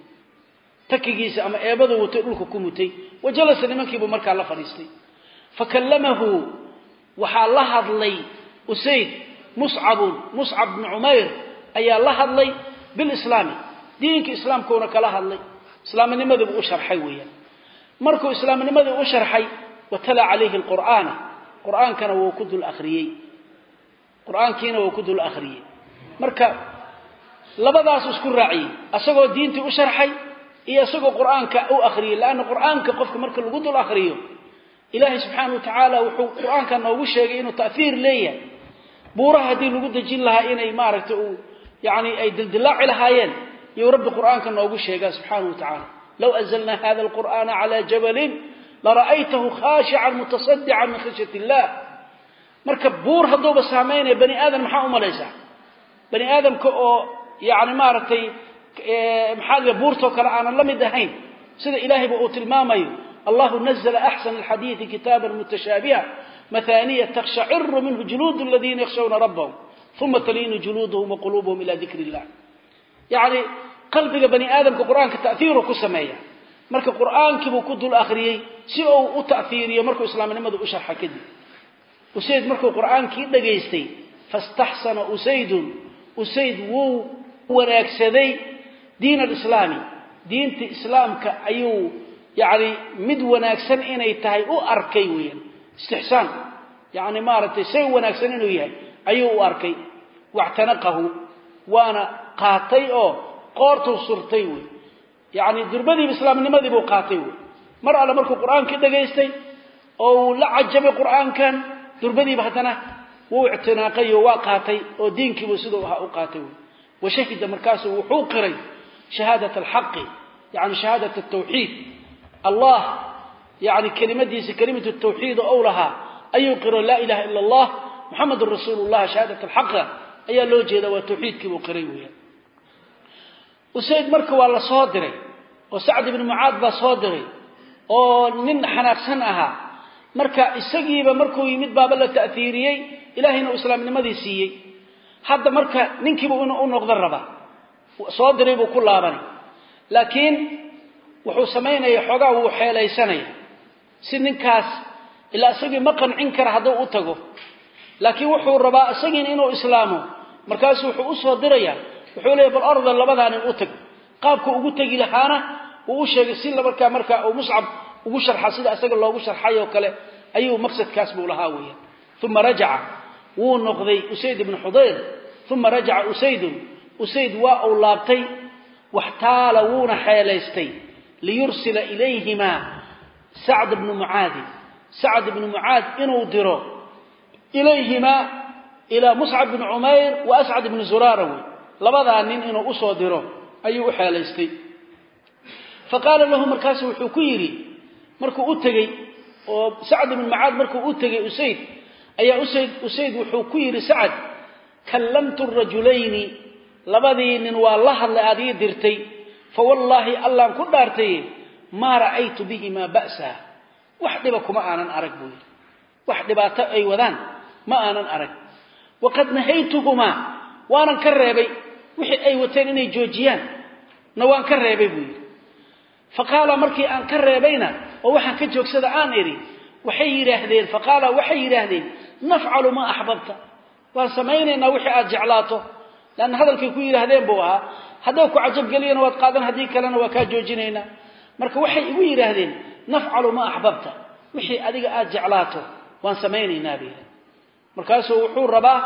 Takigiisa ama eebadu watay dhulka ku mutay. Wa jalasa nimankiibuu markaa la fadhiistay. Fakallamahu waxaa la hadlay usayd muscabun muscab bnu cumayr ayaa la hadlay bilislaami diinka islaamkuuna kala hadlay. Islaamnimadiibuu u sharxay weeyaan. Markuu islaamnimadii u sharxay watala calayhi alqur'aana qur'aankana wuu ku dul akhriyey qur'aankiina wuu ku dul akhriyey. Marka labadaas isku raaciyey. Asagoo diintii u sharxay iyo isagoo qur'aanka u akhriyey. Laanna qur'aanka qofka marka lagu dul akhriyo ilaahay subxaana wa tacaala wuxuu qur'aanka noogu sheegay inuu ta'hiir leeyahay. Buuraha haddii lagu dejin lahaa inay maaragtay uu yani ay dildilaaci lahaayeen iyou rabbi qur'aanka noogu sheegaa subxaana wa tacaala low anzalna hada alqur'aana calaa jabalin lara'aytahu khaashican mutasadican min khashyat illah marka buur hadduuba saamaynaya bani aadam maxaa u malaysaa bani aadamka oo yani maaragtay maxaa buurtoo kale aanan la mid ahayn sida ilaahayba uu tilmaamayo allahu nazla axsana alxadiidi kitaaban mutashaabiha mathaniya takshaciru minhu juluud aladiina yakhshawna rabbahum uma taliinu juluuduhum waquluubuhum ila dikri illah yani qalbiga bani aadamka qur'aanka ta'hiiru ku sameeya. Marka qur'aankiibuu ku dul akhriyey si uu u ta'hiiriyo markuu islaamnimada u sharxa kadib usayd markuu qur'aankii dhagaystay fastaxsana usaydun. Usayd wuu wanaagsaday diin alislaami diinta islaamka ayuu yani mid wanaagsan inay tahay u arkay weeyaan. Istixsaan. Yani maaragtay say wanaagsan inuu yahay ayuu u arkay. Wactanaqahu. Waana qaatay oo qoortuu surtay wey yani durbadiiba islaamnimadii buu qaatay wey mar alle markuu qur'aankii oo uu la cajabay qur'aankan durbadiiba haddana wuu ictinaaqay oo waa qaatay oo diinkiibu siduu ahaa u qaatay. Wey washahida markaasuu wuxuu qiray shahaadat alxaqi yani shahaadat altawxiid. Allah yani kelimadiisa kelimatu tawxiid ou lahaa ayuu qiro laa ilaha ila allah muxamedun rasuulu shahaadat alxaqa ayaa loo jeeda waa tawxiidkiibuu qiray weeyaan. Usayd marka waa la soo diray oo sacd ibnu mucaad baa soo diray oo nin xanaaqsan ahaa marka isagiiba markuu yimid baaba la ta'hiiriyey ilaahayna uu islaamnimadii siiyey. Hadda marka ninkiibu inuu noqdo rabaa soo diray buu ku laabanay laakiin wuxuu samaynaya xoogaa wuu xeelaysanaya. Si ninkaas ilaa isagii ma qancin kara hadduu u tago. Laakiin wuxuu rabaa isagiina inuu islaamo. Markaasu wuxuu u soo diraya wuxuu leeyahy bal orda labadaa nin u tag. Qaabku ugu tegi lahaana uu u sheegay si markaa markaa uu muscab ugu sharxa sida isaga loogu sharxay oo kale ayuu maqsadkaas buu lahaa weeyaan. Uma rajaca wuu noqday usayd ibnu xudayr uma rajaca usaydun. Usayd waa uu laabtay waxtaala wuuna xeelaystay. Liyursila ilayhimaa sacd bnu mucaadi. Sacd ibnu mucaad inuu diro ilayhimaa ilaa muscab bni cumayr wa ascad ibni zuraara wey labadaa nin inuu u soo diro ayuu u xeelaystay. Fa qaala lahu markaasu wuxuu ku yidhi markuu u tegey oo sacd ibnu mucaad markuu u tegey usayd ayaa usayd usayd wuxuu ku yidhi sacad kallamtu rajulayni labadii nin waa la hadlay aad ii dirtay fa wallaahi allaan ku dhaartaye maa ra'aytu bihimaa ba'sa wax dhiba kuma aanan arag buu yidhi. Wax dhibaato ay wadaan ma aanan arag. Waqad nahaytuhumaa waanan ka reebay. Wixii ay wateen inay joojiyaan na waan ka reebay buu yidhi fa qaala markii aan ka reebayna oo waxaan ka joogsada aan idhi waxay yidhaahdeen fa qaala waxay yidhaahdeen nafcalu maa axbabta waan samaynaynaa wixii aad jeclaato. Leanna hadalkay ku yidhaahdeen buu ahaa hadday ku cajabgeliyana waad qaadan haddii kalena waa kaa joojinaynaa marka waxay igu yidhaahdeen nafcalu maa axbabta wixii adiga aad jeclaato waan samaynaynaa bay markaasuu wuxuu rabaa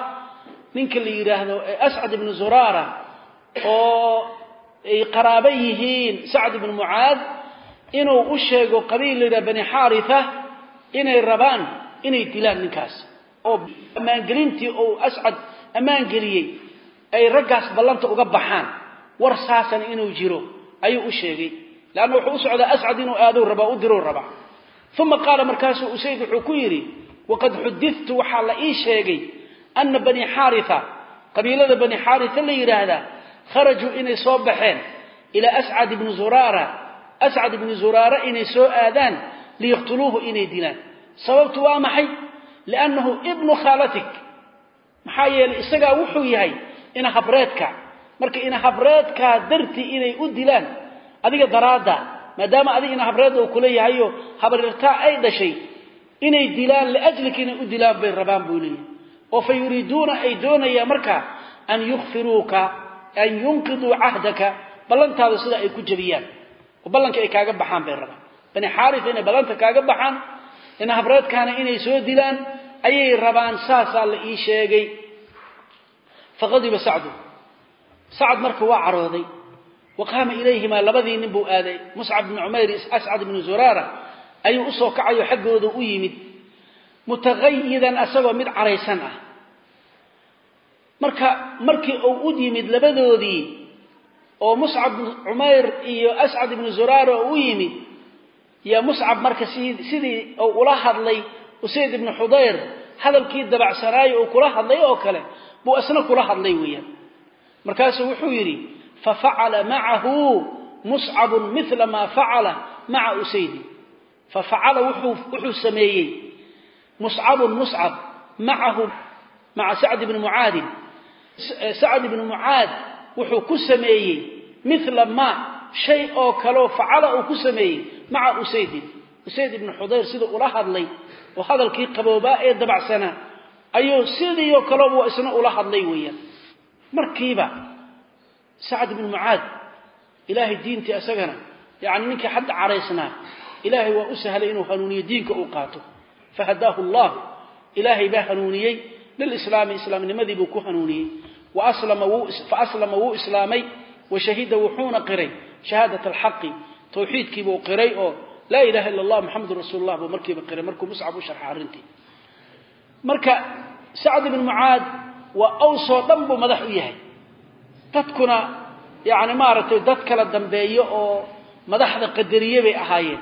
ninka la yidhaahdo ascad ibnu zuraara oo ay qaraabo yihiin sacd ibnu mucaad inuu u sheego qabiil la yidhaha bani xaaritha inay rabaan inay dilaan ninkaas. Oo ammaangelintii uu ascad ammaangeliyey ay raggaas ballanta uga baxaan war saasan inuu jiro ayuu u sheegay. Leanna wuxuu u socdaa ascad inuu aadou rabaa u dirou rabaa. Uma qaala markaasuu usayd wuxuu ku yidhi waqad xudidtu waxaa la ii sheegay ana bani xaaritha qabiilada bani xaaritha la yidhaahdaa kharajuu inay soo baxeen ilaa ascad ibni zuraara ascad ibni zuraara inay soo aadaan liyaqtuluuhu inay dilaan. Sababtu waa maxay? Liannahu ibnu khaalatik. Maxaa yeelay isagaa wuxuu yahay inahabreedka marka inahabreedkaa dartii inay u dilaan adiga daraadda maadaama adiga inahabreedda uu kula yahayo habarirtaa ay dhashay inay dilaan liajlika inay u dilaan bay rabaan buu leeyahy oo fa yuriiduuna ay doonayaan markaa an yukfiruuka an yunqiduu cahdaka ballantaada sida ay ku jabiyaan oo ballanka ay kaaga baxaan bay rabaan. Bani xaarisa inay ballanta kaaga baxaan inahabreedkaana inay soo dilaan ayay rabaan saasaa la ii sheegay. Faqadiba sacdu. Sacd marka waa carooday. Wa qaama ilayhimaa labadii nin buu aaday. Muscab bni cumayr ascad ibni zuraara ayuu u soo kacayo xaggooda u yimid. Mutaqayidan asagoo mid caraysan ah marka markii uu u yimid labadoodii oo muscab bn cumayr iyo ascad ibni zuraara u yimid yaa muscab marka sidii uu ula hadlay usayd ibni xudayr hadalkii dabacsanaayo uu kula hadlay oo kale buu isna kula hadlay weeyaan. Markaasuu wuxuu yidhi fafacala macahu muscabun mila maa facala maca usaydi fafacala wuxuu sameeyey muscabun muscab macahu maca sacd ibni mucaadin sacd ibni mucaad wuxuu ku sameeyey mila ma shay oo kaleo facala uu ku sameeyey maca usaydin. Usayd ibni xudayr siduu ula hadlay oo hadalkii qaboobaa ee dabacsanaa ayuu sidiioo kaleba isna ula hadlay weeyaan. Markiiba sacd ibni mucaad ilaahay diintii isagana yacni ninkii xadda caraysnaa ilaahay waa u sahlay inuu hanuuniyo diinka uu qaato. Fahadaahu allah ilaahay hanuuniyey lilislaami islaamnimadii buu ku hanuuniyey. Fa aslama wuu islaamay wa shahida wuxuuna qiray. Shahaadat alxaqi tawxiidkiibuu qiray oo laa ilaha illa allah muxamedun rasuulu buu markiiba qiray markuu muscab u sharxa arrintii. Marka sacd ibn mucaad waa awsoo dhan buu madax u yahay. Dadkuna yani maaragtay dad kala dambeeyo oo madaxda qadariye bay ahaayeen.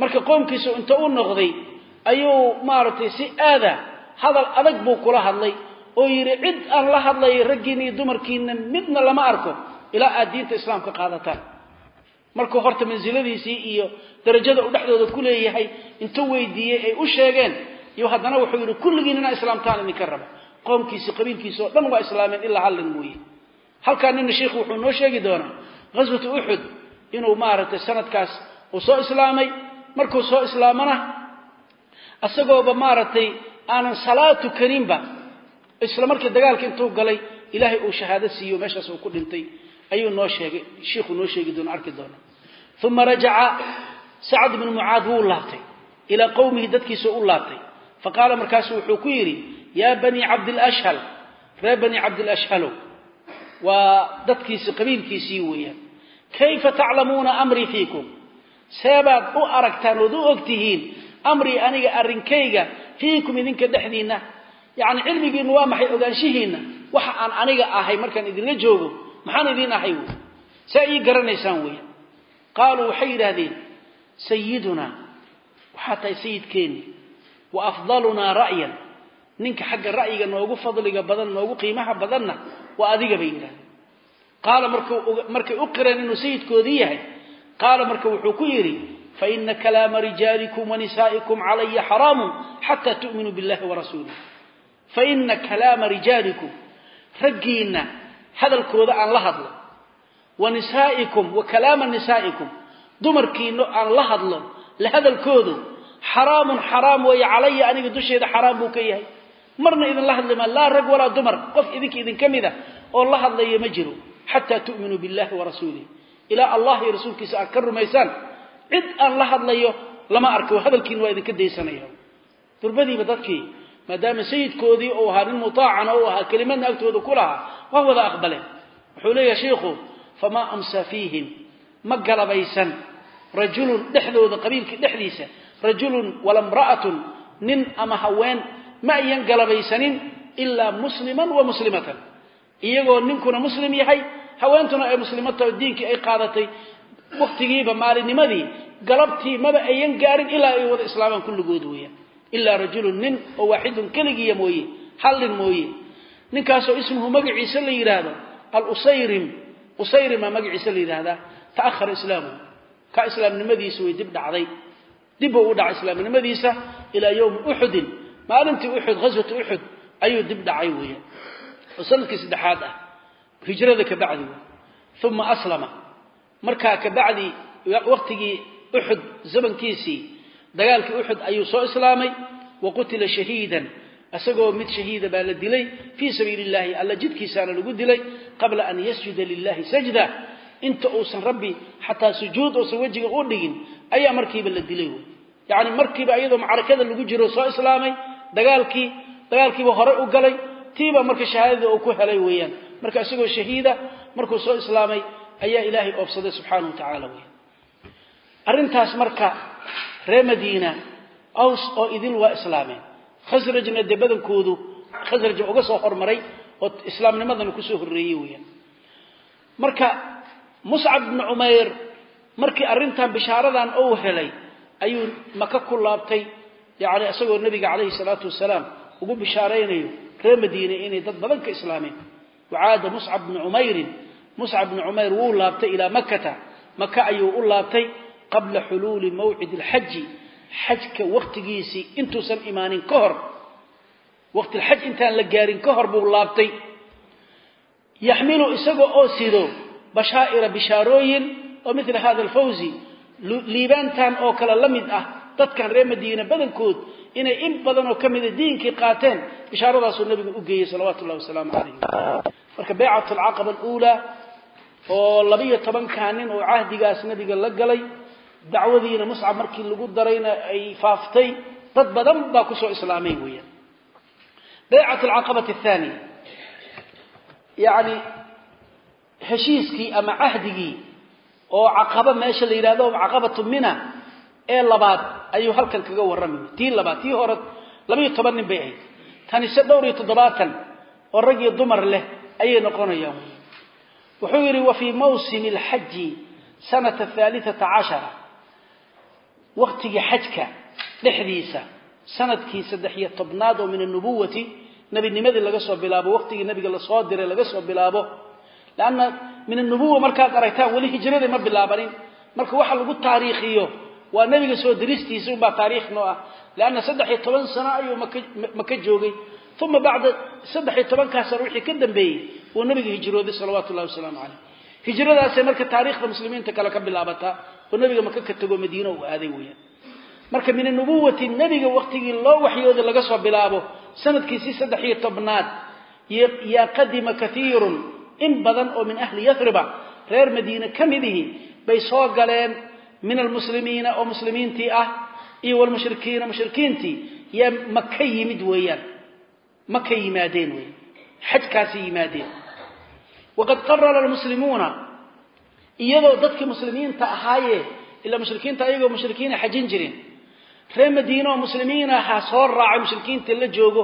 Marka qoomkiisu inta u noqday ayuu maaragtay si aada hadal adag buu kula hadlay oo yidhi cid aan la hadlayay raggiina iyo dumarkiina midna lama arko ilaa aad diinta islaamka qaadataan. Markuu horta mansiladiisii iyo darajada u dhexdooda ku leeyahay intuu weydiiyey ay u sheegeen iyo haddana wuxuu yidhi kulligiin inaa islaamtaan idinka raba. Qoomkiisi qabiilkiisi oo dhan waa islaameen ilaa hallin mooye. Halkaa nina sheikhu wuxuu noo sheegi doonaa ghaswatu uxud inuu maaragtay sanadkaas uu soo islaamay. Markuu soo islaamana isagooba maaragtay aanan salaad tukaninba isla markii dagaalka intuu galay ilaahay uu shahaado siiyo meeshaas uu ku dhintay ayuu noo sheegay shiikhu noo sheegi doona arki doona. Uma rajaca sacd ibnu mucaad wuu laabtay ilaa qowmihi dadkiisa u laabtay. Faqaala markaasu wuxuu ku yidhi yaa banii cabdilashhal reer banii cabdilashhalow waa dadkiisi qabiilkiisii weeyaan. Kayfa taclamuuna amrii fiikum? Seebaad u aragtaan ood u og tihiin amrii aniga arrinkayga fiikum idinka dhexdiinna. Yacni cilmigiinna waa maxay ogaanshihiinna? Waxa aan aniga ahay markaan idinla joogo maxaan idiin ahay wey? Saa ii garanaysaan weeyaan qaaluu waxay yidhaahdeen sayidunaa waxaa tahay sayidkeenni wa afdalunaa ra'yan. Ninka xagga ra'yiga noogu fadliga badan noogu qiimaha badanna waa adiga bay yidhahdeen qaala markay u qireen inuu sayidkoodii yahay qaala marka wuxuu ku yidhi faina kalaama rijaalikum wa nisaa'ikum calaya xaraamun xataa tu'minuu billahi warasuulih faina kalaama rijaalikum raggiinna hadalkooda aan la hadlo wa nisaa'ikum wa kalaama nisaa'ikum dumarkiino aan la hadlo la hadalkoodu xaraamun xaraam weeye calaya aniga dusheeda xaraam buu ka yahay marna idinla hadlima laa rag walaa dumar qof idinka idinka mid a oo la hadlaya ma jiro xataa tu'minuu billahi wa rasuulih ilaa allah rasuulkiisa aad ka rumaysaan cid aan la hadlayo lama arko. Hadalkiina waa idinka daysanaya durbadiiba dadkii maadaama sayidkoodii uu ahaa nin mutaacana u ahaa kelimadna agtooda ku lahaa waa wada aqbaleen wuxuu leeyahay shiikhu famaa amsa fiihim? Ma galabaysan rajulun dhexdooda qabiilkii dhexdiisa rajulun walamra'atun nin ama haween ma ayan galabaysanin ilaa musliman wa muslimatan. Iyagoo ninkuna muslim yahay haweentuna ay muslimata diinkii ay qaadatay waktigiiba maalinnimadii galabtii maba ayan gaarin ilaa ay wada islaamaan kulligood weeyaan. Ilaa rajulun nin oo waaxidun keligiya mooye hal nin mooye. Ninkaasoo ismuhu magaciisa la yidhaahdo alusayrim. Usayrima magaciisa la yidhaahdaa ta'ahara islaamuhu ka islaamnimadiisa way dib dhacday. Dib uu u dhacay islaamnimadiisa ilaa yowmi uxudin maalintii uxud ghaswatu uxud ayuu dib dhacay weeyaan. Oo sannadkii saddexaad ah hijrada ka bacdi. Uma aslama. Markaa ka bacdi waqtigii uxud zamankiisii dagaalkii uxud ayuu soo islaamay. Wa qutila shahiidan. Isagoo mid shahiida baa la dilay. Fii sabiili illahi alla jidkiisaana lagu dilay. Qabla an yasjuda lilahi sajda. Inta uusan rabbi xataa sujuud uusan wejiga u dhigin ayaa markiiba la dilay wy yacni markiiba iyadoo macrakada lagu jiro soo islaamay dagaalkii dagaalkiiba hore u galay tiiba marka shahaadada uu ku helay weeyaan. Marka isagoo shahiida markuu soo islaamay ayaa ilaahay oobsaday weyan arrintaas marka reer madiina aws oo idil waa islaameen khasrajna dee badankoodu khasraja uga soo hormaray oo islaamnimadana ku soo horreeyey weeyaan. Marka muscab bnu cumayr markii arrintan bishaaradan uu helay ayuu maka ku laabtay yacni isagoo nebiga calayhi salaatu wasalaam ugu bishaaraynayo reer madiine inay dad badan ka islaameen. Wacaada muscab bnu cumayrin muscab bnu cumayr wuu laabtay ilaa makata maka ayuu u laabtay qabla xuluuli mawcid alxaji xajka wakhtigiisii intuusan imaanin ka hor. Waqti alxaj intaan la gaarin ka hor buu laabtay. Yaxmilu isaga oo sido bashaa'ira bishaarooyin oo mila hada alfawzi liibaantan oo kale la mid ah dadkan reer madiina badankood inay in badan oo ka mida diinkii qaateen bishaaradaasuu nabigu u geeyey salawaatu ullahi wasalaamu calayh marka baycat alcaqaba aluulaa oo labiyo tobankaa nin oo cahdigaas nabiga la galay dacwadiina muscab markii lagu darayna ay faaftay dad badan baa ku soo islaamay weeyaan. Baycat alcaqabati athaaniya yacni heshiiskii ama cahdigii oo caqaba meesha la yidhahdo caqabatu mina ee labaad ayuu halkan kaga warramay tii labaad tii hore labayo toban nin bay ahayd. Tani dhowr iyo toddobaatan oo rag iyo dumar leh ayay noqonayaan. Wuxuu yidhi wa fii mawsimi alxaji sanata ahaaliata cashara waktigii xajka dhexdiisa sannadkii saddex iyo tobnaad oo min anubuwati nebinimadii laga soo bilaabo waqtigii nabiga la soo diray laga soo bilaabo. Lanna min anubuwa markaad aragtaan weli hijradii ma bilaabanin. Marka waxa lagu taariikhiyo waa nebiga soo diristiisa unbaa taariikh noo ah. Leanna saddex iyo toban sano ayuu maka joogay. Uma bacda saddex iyo tobankaa sano wixii ka dambeeyey uu nabiga hijrooday salawaatu ka bilaabataa oo nabiga maka ka tego madiine uu aaday weeyaan. Marka min anubuwati nebiga waqtigii loo waxyooday laga soo bilaabo sanadkiisii saddex iyo tobnaad yaa qadima kaiirun in badan oo min ahli yahriba reer madiine ka midihi bay soo galeen min almuslimiina oo muslimiintii ah iyo wlmushrikiina mushrikiintii yaa maka yimid weeyaan. Maka yimaadeen wey xajkaasi yimaadeen. Waqad qarara almuslimuuna iyadoo dadkii muslimiinta ahaaye ilaa mushrikiinta ayagoo mushrikiina xajin jireen reer madiine oo muslimiin ahaa soo raacay mushrikiinta la joogo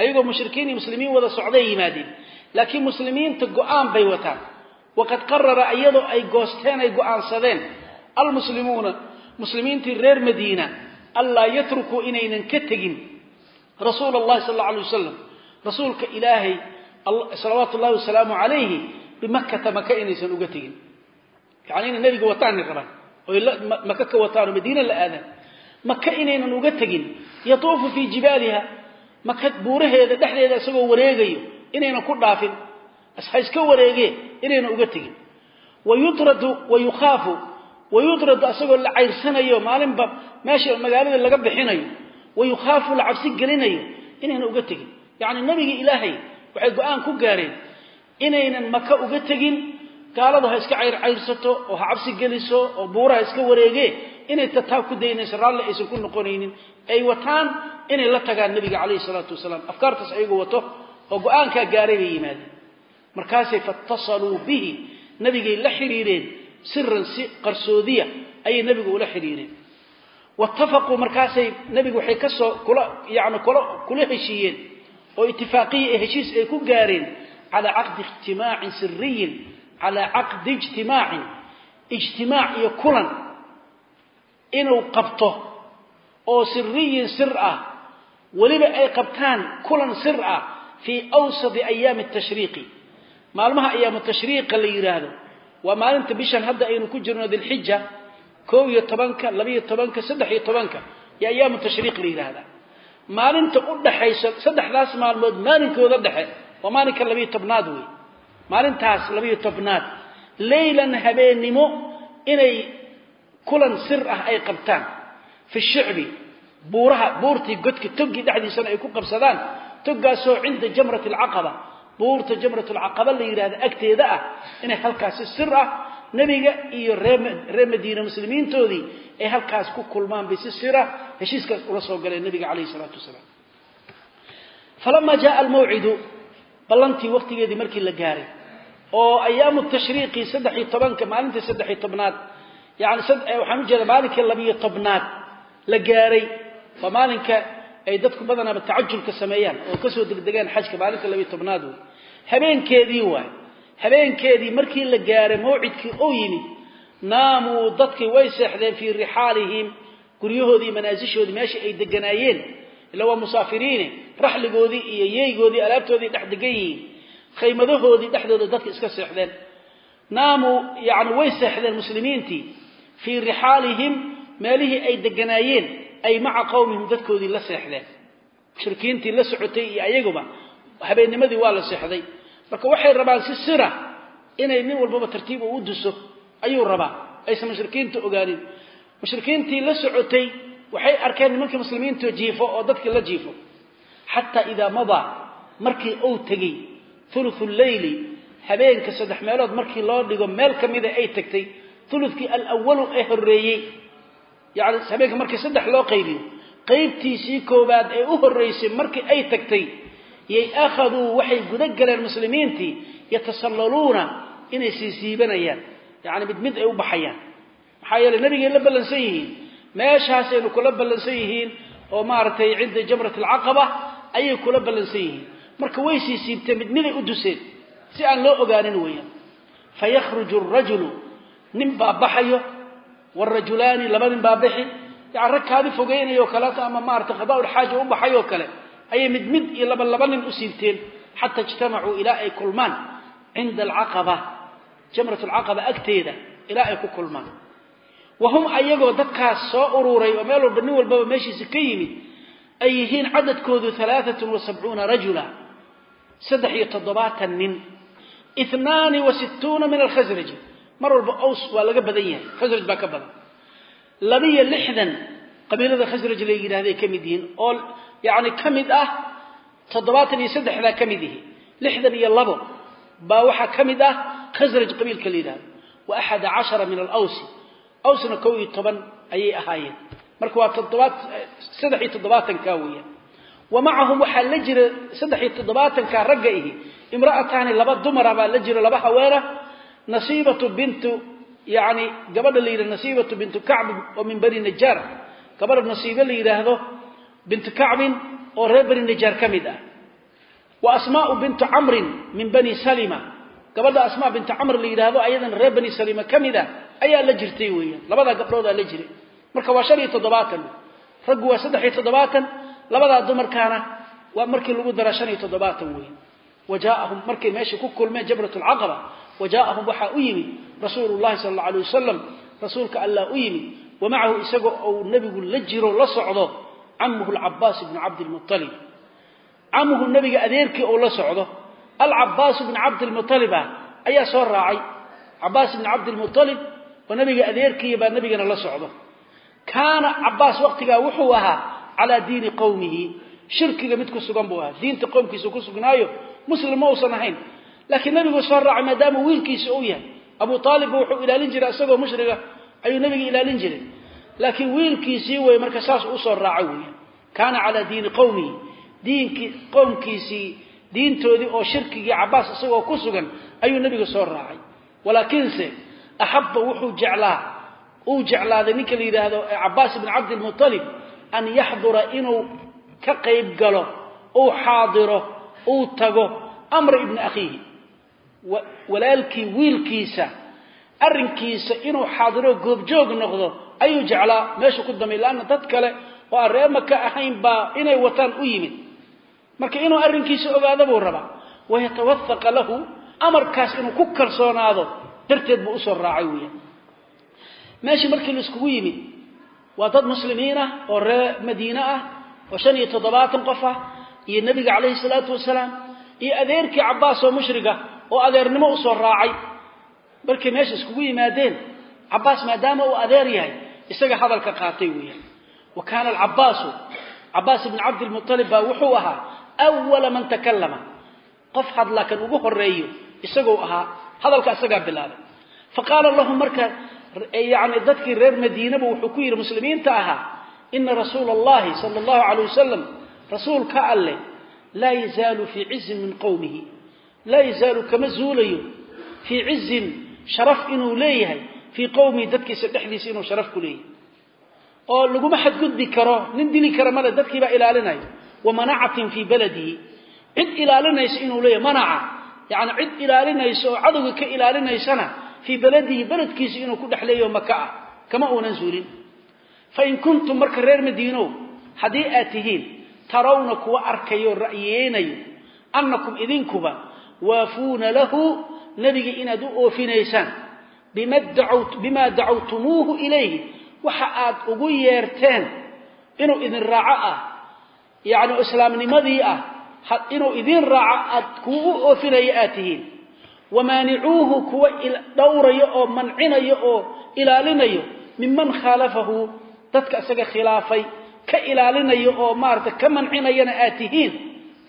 ayagoo mushrikiin iyo muslimiin wada socday yimaadeen. Laakiin muslimiinta go'aan bay wataan. Waqad qarara iyadoo ay goosteen ay go'aansadeen almuslimuuna muslimiintii reer madiina anlaa yatrukuu inaynan ka tegin. Rasuula allahi sal alla alay wasalam rasuulka ilaahay salawaatu ullahi wasalaamu calayhi bimakkata maka inaysan uga tegin yani inay nebiga wataanay rabaan oy maka ka wataan oo madiina la aadaan maka inaynan uga tegin yatuufu fii jibaaliha. Maka buuraheeda dhexdeeda isagoo wareegayo inaynan ku dhaafin. Ha iska wareegee inaynan uga tegin. Wayudradu wayukhaafu wayudradu asagoo la cayrsanayo maalinba meesha magaalada laga bixinayo. Wayukhaafu la cabsi gelinayo inaynan uga tegin. Yacni nebigii ilaahay waxay go'aan ku gaareen inaynan maka uga tegin gaaladu ha iska cayrcayrsato oo ha cabsi geliso oo buuraha iska wareege inay tataa ku daynayso raalli aysan ku noqonaynin ay wataan inay la tagaan nebiga calayhi salaatu wasalaam. Afkaartaas ayagu wato oo go'aankaa gaaray bay yimaadeen. Markaasay faitasaluu bihi nebigay la xidhiireen siran si qarsoodiya ayay nebigu ula xidhiireen waitafaquu markaasay nebigu waxay ka soo kula yani kula kula heshiiyeen oo itifaaqiya ee heshiis ay ku gaareen calaa caqdi ijtimaacin siriyin calaa caqdi ijtimaacin ijtimaac iyo kulan inuu qabto oo siriyin sir ah. Weliba ay qabtaan kulan sir ah fii awsadi ayaami tashriiqi. Maalmaha ayaamu tashriiqa la yidhaahdo waa maalinta bishan hadda aynu ku jirno dilxija koob iyo tobanka labiyo tobanka saddex iyo tobanka iyo ayaamu tashriiq la yidhaahdaa maalinta u dhaxaysa saddexdaas maalmood maalinkooda dhexe waa maalinka labiyo tobnaad wey maalintaas labiyo tobnaad leylan habeennimo inay kulan sir ah ay qabtaan. Fi shicbi buuraha buurtii godka toggii dhexdiisana ay ku qabsadaan toggaasoo cinda jamrati alcaqaba buurta jamrat alcaqaba la yidhahda agteeda ah inay halkaasi sir ah nebiga iyo reer madiine muslimiintoodii ay halkaas ku kulmaan bay si sira heshiiskaas ula soo galeen nebiga calayhi salaatu wasalaam. Falamaa jaaa almawcidu ballantii waqtigeedii markii la gaaray oo ayaamu tashriiqi saddex iyo tobanka maalintii saddex iyo tobnaad. Yani waxaan ujeeda maalinkii labiyo tobnaad la gaaray. Waa maalinka ay dadku badanaaba tacajulka sameeyaan oo ka soo degdegaan xajka maalinka labiyo tobnaad wey habeenkeedii waay. Habeenkeedii markii la gaaray mawcidkii oo yimid naamuu dadkii way seexdeen fii rixaalihim guryahoodii manaasishoodii meeshii ay deganaayeen. Ila waa musaafiriine raxligoodii iyo yeygoodii alaabtoodii dhex degan yihiin khaymadahoodii dhexdooda dadka iska seexdeen. Naamuu yani way seexdeen muslimiintii fii rixaalihim meelihii ay deganaayeen ay maca qowmihim dadkoodii la seexdeen. Mushrikiintii la socotay iyo ayaguba habeennimadii waa la seexday. Marka waxay rabaan si sira inay nin walbaba tartiib uu u duso ayuu rabaa aysan mushrikiinta ogaanin. Mushrikiintii la socotay waxay arkeen nimankii muslimiinto jiifo oo dadkii la jiifo. Xataa idaa madaa markii uu tegey ulufu leyli habeenka saddex meelood markii loo dhigo meel ka mida ay tagtay ulukii alwalu ee horeeyey yani habeenka markii saddex loo qaybiyo qaybtiisii koobaad ee u horeysay markii ay tagtay yay akhaduu waxay guda galeen muslimiintii yatasallaluuna inay siisiibanayaan yani mid mid ay u baxayaan. Maxaa yeele nabigay la ballansan yihiin. Meeshaasaynu kula ballansan yihiin oo maaragtay cinda jamrat alcaqaba ayay kula ballansan yihiin marka way siisiibteen mid miday u duseen si aan loo ogaanin weeyaan. Fayakhruju arajulu nin baa baxayo warajulaani laba nin baa bixi yani rag kaadi fogeynayoo kaleeto ama maaragtay qadaaul xaaja u baxayoo kale ayay mid mid iyo laba laba nin u siibteen xata ijtamacuu ilaa ay kulmaan cinda alcaqaba jamrat alcaqaba agteeda ilaa ay ku kulmaan. Wa hum ayagoo dadkaas soo ururay oo meel walba nin walbaba meeshiisa ka yimid ay yihiin cadadkoodu alaaatun wa sabcuuna rajula saddex iyo toddobaatan nin inaani wa sittuuna min alkhasraji mar walba aws waa laga badan yahay khasraj baa ka badan. Labiyo lixdan qabiilada khasraj la yidhahday ka mid yihiin oo yani ka mid ah toddobaatan iyo saddexdaa ka mid yihi lixdan iyo labo baa waxaa ka mid ah khasraj qabiilka la yidhahdo wa axada cashara min alawsi awsna kow iyo toban ayay ahaayeen. Marka waa toddobaad saddex iyo toddobaatankaa weeyaan wa macahum waxaa la jira saddex iyo toddobaatankaa ragga ihi. Imra'ataani laba dumara baa la jiro laba haweena nasiibatu bintu yani gabadha la yidhahdo nasiibatu bintu kacbin oo min bani najaar gabadha nasiibe la yidhaahdo bintu kacbin oo reer bani najaar ka mid ah. Wa asmaau bintu camrin min bani salima. Gabadha asmaa bintu camr la yidhaahdo ayadana reer bani salima ka mid ah ayaa la jirtay weeyaan. Labadaa gabdhoodaa la jiray marka waa shan iyo toddobaatan. Raggu waa saddex iyo toddobaatan labadaa dumarkaana waa markii lagu dara shan iyo toddobaatan weeye wa jaaahum markay meesha ku kulmeen jamrat alcaqaba wa jaaahum waxaa u yimid rasuulu llahi sala alla alay wasalam rasuulka allah u yimid wa macahu isagoo uu nebigu la jiro la socdo camuhu alcabaas ibnu cabdilmualib camuhu nebiga adeerkii uu la socdo alcabaas ibnu cabdilmualib ah ayaa soo raacay. Cabaas ibni cabdilmualib oo nabiga adeerkiiya baa nabigana la socdo. Kaana cabaas waqtigaa wuxuu ahaa calaa diini qowmihi shirkiga mid ku sugan buu ahaa. Diinta qowmkiisa ku sugnaayo muslim ma uusan ahayn. Laakiin nabigu soo raacay maadaama wiilkiisa uu yahay. Abu aalibba wuxuu ilaalin jiray isagoo mushriga ayuu nabiga ilaalin jiray. Laakiin wiilkiisii wey marka saas u soo raacay wey kaana calaa diini qowmihi diinkii qowmkiisii diintoodii oo shirkigii cabaas isagoo ku sugan ayuu nabiga soo raacay. Walaakiinse axabba wuxuu jeclaa uu jeclaaday ninka la yidhaahdo cabaas ibn cabdilmualib an yaxdura inuu ka qayb galo uu xaadiro uu tago amra ibni akhiihi. Walaalkii wiilkiisa arrinkiisa inuu xaadiro goobjoog noqdo ayuu jeclaa meesha ku damay laanna dad kale oo aan reema ka ahayn baa inay wataan u yimid. Marka inuu arrinkiisa ogaado buu rabaa. Wayatawahaqa lahu amarkaas inuu ku kalsoonaado darteed buu u soo raacay weya waa dad muslimiin ah oo reer madiine ah oo shan iyo toddobaatan qof ah iyo nebiga calayhi salaatu wasalaam iyo adeerkii cabaas oo mushriga oo adeernimo u soo raacay. Markay meesha iskugu yimaadeen cabaas maadaama uu adeer yahay isaga hadalka qaatay weeyaan. Wa kaana alcabaasu cabaas ibni cabdilmualib baa wuxuu ahaa awala man takallama. Qof hadla kan ugu horeeyo isagoo ahaa hadalka isagaa bilaabay. Fa qaala lahum marka yani dadkii reer madiinaba wuxuu ku yidhi muslimiinta ahaa ina rasuula allahi sala allahu calayh wasalam rasuulka alleh laa yazaalu fii cizin min qowmihi laa yazaalu kama zuulayo fii cizin sharaf inuu leeyahay fii qowmihi dadkiisa dhexdiisa inuu sharaf ku leeyahay. Oo laguma xadgudbi karo nin dili kara male dadkiibaa ilaalinayo wa manacatin fii baladihi. Cid ilaalinaysa inuu leeyahay manaca. Yani cid ilaalinaysa oo cadowga ka ilaalinaysana fii baladihi beledkiisa inuu ku dhex leeyaho maka ah kama uunan zuulin. Fain kuntum marka reer madiinow haddii aad tihiin tarawna kuwa arkayo ra'yeynayo annakum idinkuba waafuuna lahu nebiga inaad u oofinaysaan bimaa dacawtumuuhu ilayhi waxa aad ugu yeerteen inuu idin raaco ah yani islaamnimadii ah inuu idin raaco aad kuwa u oofinaya aad tihiin wamaanicuuhu kuwa dhowrayo oo mancinayo oo ilaalinayo minman khaalafahu dadka isaga khilaafay ka ilaalinayo oo maarata ka mancinayana aad tihiin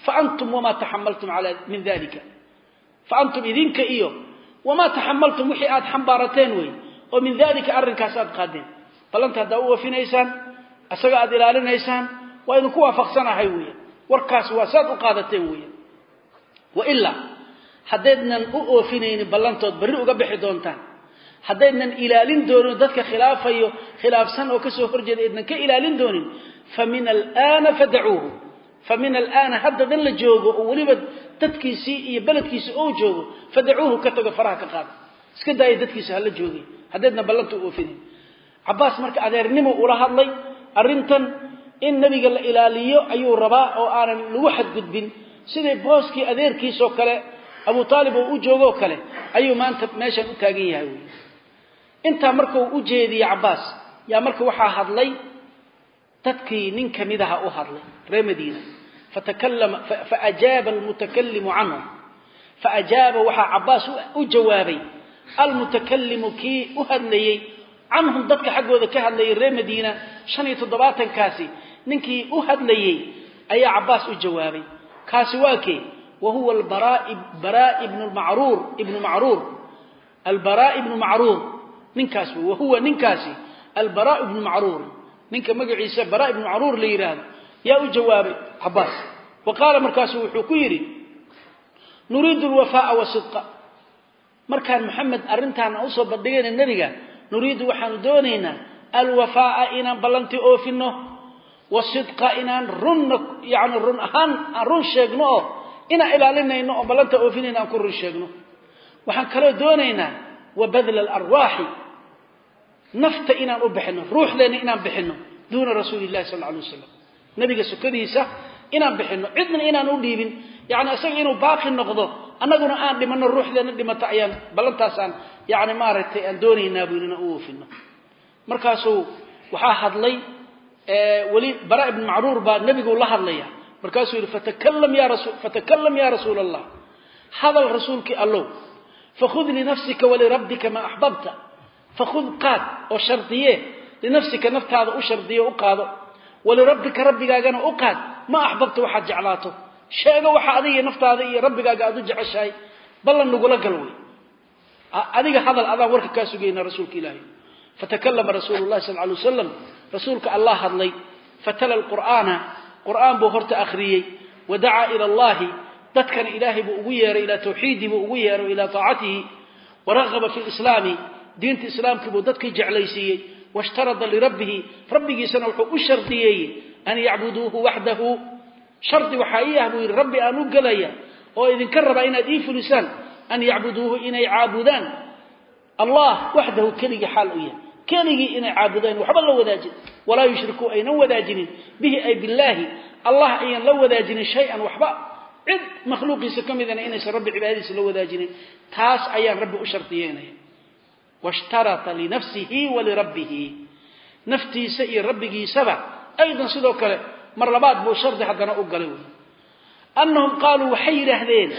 fa antum wamaa taxamaltum min dalika fa antum idinka iyo wamaa taxamaltum wixii aad xambaarateen wey oo min dalika arrinkaas aad qaadeen. Ballanta haddaa u oofinaysaan isaga aad ilaalinaysaan waa idinku waafaqsanahay weya warkaas waa saad u qaadateen weya wailaa haddaydnan u oofinaynin ballantood barri uga bixi doontaan. Haddaydnan ilaalin doonin dadka khilaafayo khilaafsan oo ka soo horjeeda aydnan ka ilaalin doonin fa min alaana fadacuuhu fa min alaana haddadan la joogo oo weliba dadkiisii iyo beledkiisi ou joogo fadacuuhu ka tago faraha ka qaada. Iska daaya dadkiisa hala joogay haddaydnan ballanta u oofinayn cabaas marka adeernimo ula hadlay arrintan in nebiga la ilaaliyo ayuu rabaa oo aanan lagu xadgudbin. Siday booskii adeerkiisoo kale abu aalib oo u joogoo kale ayuu maanta meeshaan u taagan yahay. Wy intaa markau u jeediyey cabaas yaa marka waxaa hadlay dadkii nin ka mid aha u hadlay reer madiina faajaaba almutakalimu canhum faajaaba waxaa cabaas u jawaabay almutakalimu kii u hadlayey canhum dadka xaggooda ka hadlayay reer madiina shan iyo toddobaatankaasi ninkii u hadlayey ayaa cabaas u jawaabay. Kaasi waa kee wahuwa bara bn macruur albara ibnu macruur ninkaas wahuwa ninkaasi albara ibnu macruur ninka magaciisa bara ibnu macruur la yidhaahdo yaa u jawaabay cabaas wa qaala markaasu wuxuu ku yidhi nuriidu lwafaaa wasidqa markaan maxamed arrintaana u soo bandhigayna nebiga nuriidu waxaanu doonaynaa alwafaaa inaan ballantii oofino wasidqa inaan runna yani run ahaan aan run inaan ilaalinayno oo ballanta oofinayno aan ku run waxaan kaloo doonaynaa wa badla alarwaaxi nafta inaan u bixino ruuxdeenna inaan bixino duuna rasuuli illahi sal alay wasalam nebiga sukadiisa inaan bixino cidna inaan u dhiibin yani isaga inuu baaqi noqdo annaguna aan dhimano ruuxdeenna dhimato ayaan ballantaasaan yani maaragtay aan doonaynaa buu inaan u oofino. Markaasuu waxaa hadlay weli bara ibn macruur baa nebigu la hadlaya markaasuu yidhi fatakalam ya rasuula allah hadal rasuulkii allow fakhud linafsika walirabbika maa axbabta fakhud qaad oo shardiye linafsika naftaada u shardiye u qaado walirabbika rabbigaagana u qaad ma axbabta waxaad jeclaato sheego waxa adiga naftaada iyo rabbigaaga aad u jeceshahay ballan nagula gal adiga hadal adaan warka kaa sugayna rasuulka ilaahay. Fatakalama rasuulu llahi sal alay wasalam rasuulka allah hadlay fatala lqur'aana qur'aan buu horta akhriyey. Wadacaa ila allahi dadkana ilaahay buu ugu yeeray ilaa tawxiidii buu ugu yeeray ilaa taacatihi waragaba fi lislaami diinta islaamkii buu dadkii jeclaysiiyey. Washtarada lirabbihi rabbigiisana wuxuu u shardiyeeyey an yacbuduuhu waxdahu shardi waxaa ii ah buu yidhi rabbi aan u gelaya oo idinka rabaa inaad ii fulisaan an yacbuduuhu inay caabudaan. Allah waxdahu keligii xaal u yahay keligii inay caabudaan waxba la wadaajin walaa yushrikuu aynan wadaajinin. Bihi ay billaahi allah ayan la wadaajinin shay-an waxba. Cid makhluuqiisa ka midana inaysan rabbi cibaadadiisa la wadaajinin taas ayaan rabbi u shardiyeynaya washtarata linafsihi walirabbihi naftiisa iyo rabbigiisaba aydan sidoo kale mar labaad buu shardi haddana u galay wy annahum qaaluu waxay yidhaahdeen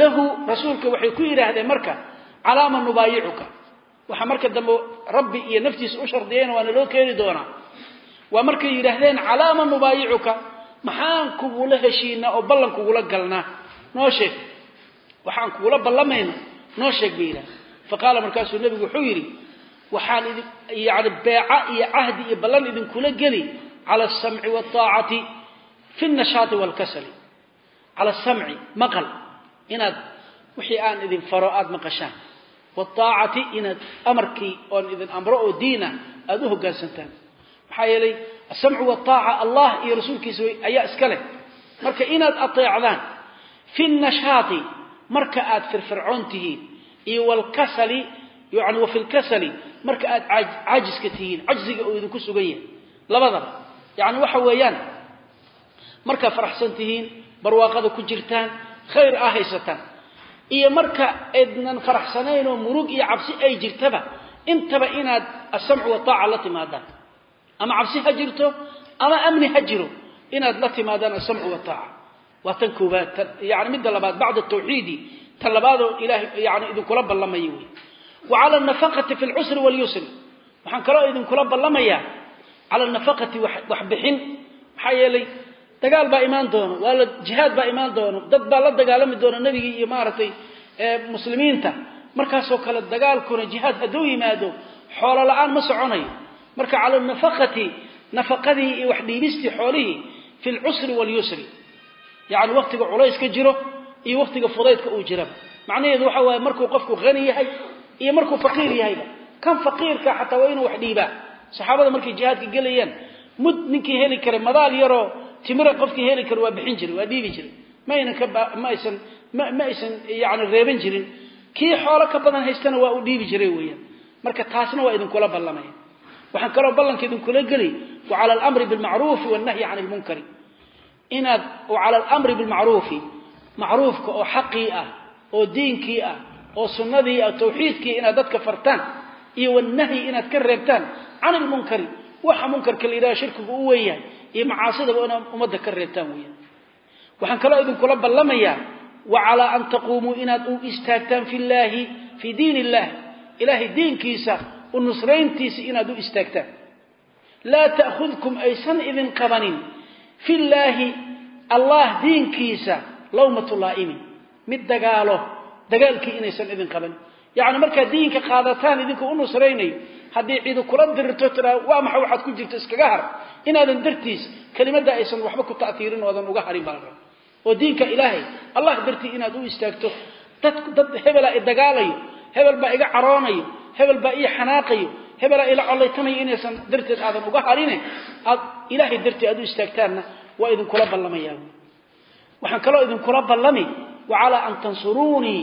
lahu rasuulka waxay ku yidhaahdeen marka calaama nubaayicuka waxa marka dambe rabbi iyo naftiisa u shardiyeyna waana loo keeni doonaa. Waa markay yidhaahdeen calaama nubaayicuka maxaan kugula heshiinaa oo ballan kugula galnaa noo sheeg. Waxaan kugula ballamayna noo sheeg bay yidhahdeen. Faqaala markaasuu nebigu wuxuu yidhi waxaan yani beeca iyo cahdi iyo ballan idinkula geli cala asamci waataacati fi nashaati waalkasali cala asamci maqal. Inaad wixii aan idin faro aada maqashaan waaacati inaad amarkii oon idin amro oo diina aada u hoggaansantaan maxaa yeelay asamcu waaaca allah iyo rasuulkiisa ayaa iska leh. Marka inaad ateecdaan fi nashaati marka aad firfircoon tihiin iyo wlkasali yani wa fi lkasali marka aad caajiska tihiin cajziga oo idinku sugan yahay. Labadaba yani waxa weeyaan markaad faraxsan tihiin barwaaqada ku jirtaan khayr aa haysataan iyo marka aydnan faraxsanayn oo murug iyo cabsi ay jirtaba intaba inaad asamcu wataaca la timaadaan. Ama cabsi ha jirto ama amni ha jiro inaad la timaadaan asamcu wataaca waa tan koobaad yani midda labaad bacda tawxiidi tan labaadoo ilahay yani idinkula ballamaya wey wa cala anafaqati fi lcusri walyusri waxaan kaloo idinkula ballamayaa cala nafaqati wax bixin maxaa yeelay dagaal baa imaan doono waa la jihaad baa imaan doono dad baa la dagaalami doona nebigii iyo maaragtay muslimiinta. Markaasoo kale dagaalkuna jihaad hadduu yimaado xoolo la'aan ma soconayo marka cala nafaqati nafaqadii iyo wax dhiibistii xoolihii fi lcusri walyusri yani waktiga culays ka jiro iyo waktiga fudaydka uu jiraba macnaheedu waxa waaye markuu qofku hani yahay iyo markuu faqiir yahayba kan faqiirka xataa waa inuu wax dhiibaa. Saxaabada markay jihaadka gelayaan mud ninkii heli karay madaal yaroo timira qofkii heli kara waa bixin jiray waa dhiibi jiray. Maynan kama aysan ma aysan yani reeban jirin. Kii xoolo ka badan haystana waa u dhiibi jiray weeyaan. Marka taasna waa idinkula ballamaya. Waxaan kaloo ballanka idinkula geli wa cala alamri bilmacruufi wannahyi can ilmunkari inaad cala alamri bilmacruufi macruufka oo xaqii ah oo diinkii ah oo sunnadii ah tawxiidkii inaad dadka fartaan iyo wanahyi inaad ka reebtaan can ilmunkari waxa munkarka la yidhaha shirkigu u weyn yahay iyo macaasidaba inaad ummadda ka reebtaan weeyaan. Waxaan kaloo idinkula ballamayaa wa calaa an taquumuu inaad u istaagtaan fi llaahi fii diin illahi ilaahay diinkiisa u nusrayntiisa inaad u istaagtaan. Laa ta'khudkum aysan idin qabanin. Fi llaahi allah diinkiisa lawmatu laa'imin mid dagaalo dagaalkii inaysan idin qaban yacni markaad diinka qaadataan idinka u nusraynayo haddii cidi kula dirirto tiraa waa maxay? Waxaad ku jirto iskaga har inaadan dartiis kelimadda aysan waxba ku ta'tiirin oodan uga harin baa oo diinka ilaahay. Allah dartii inaad u istaagto dad hebelaa i dagaalayo hebel baa iga caroonayo hebel baa ii xanaaqayo hebelaa ila collaytanayo inaysan darteed aadan uga harine aad ilaahay dartii aad u istaagtaanna waa idinkula ballamayaa waxaan kaloo idinkula ballami wa calaa an tansuruunii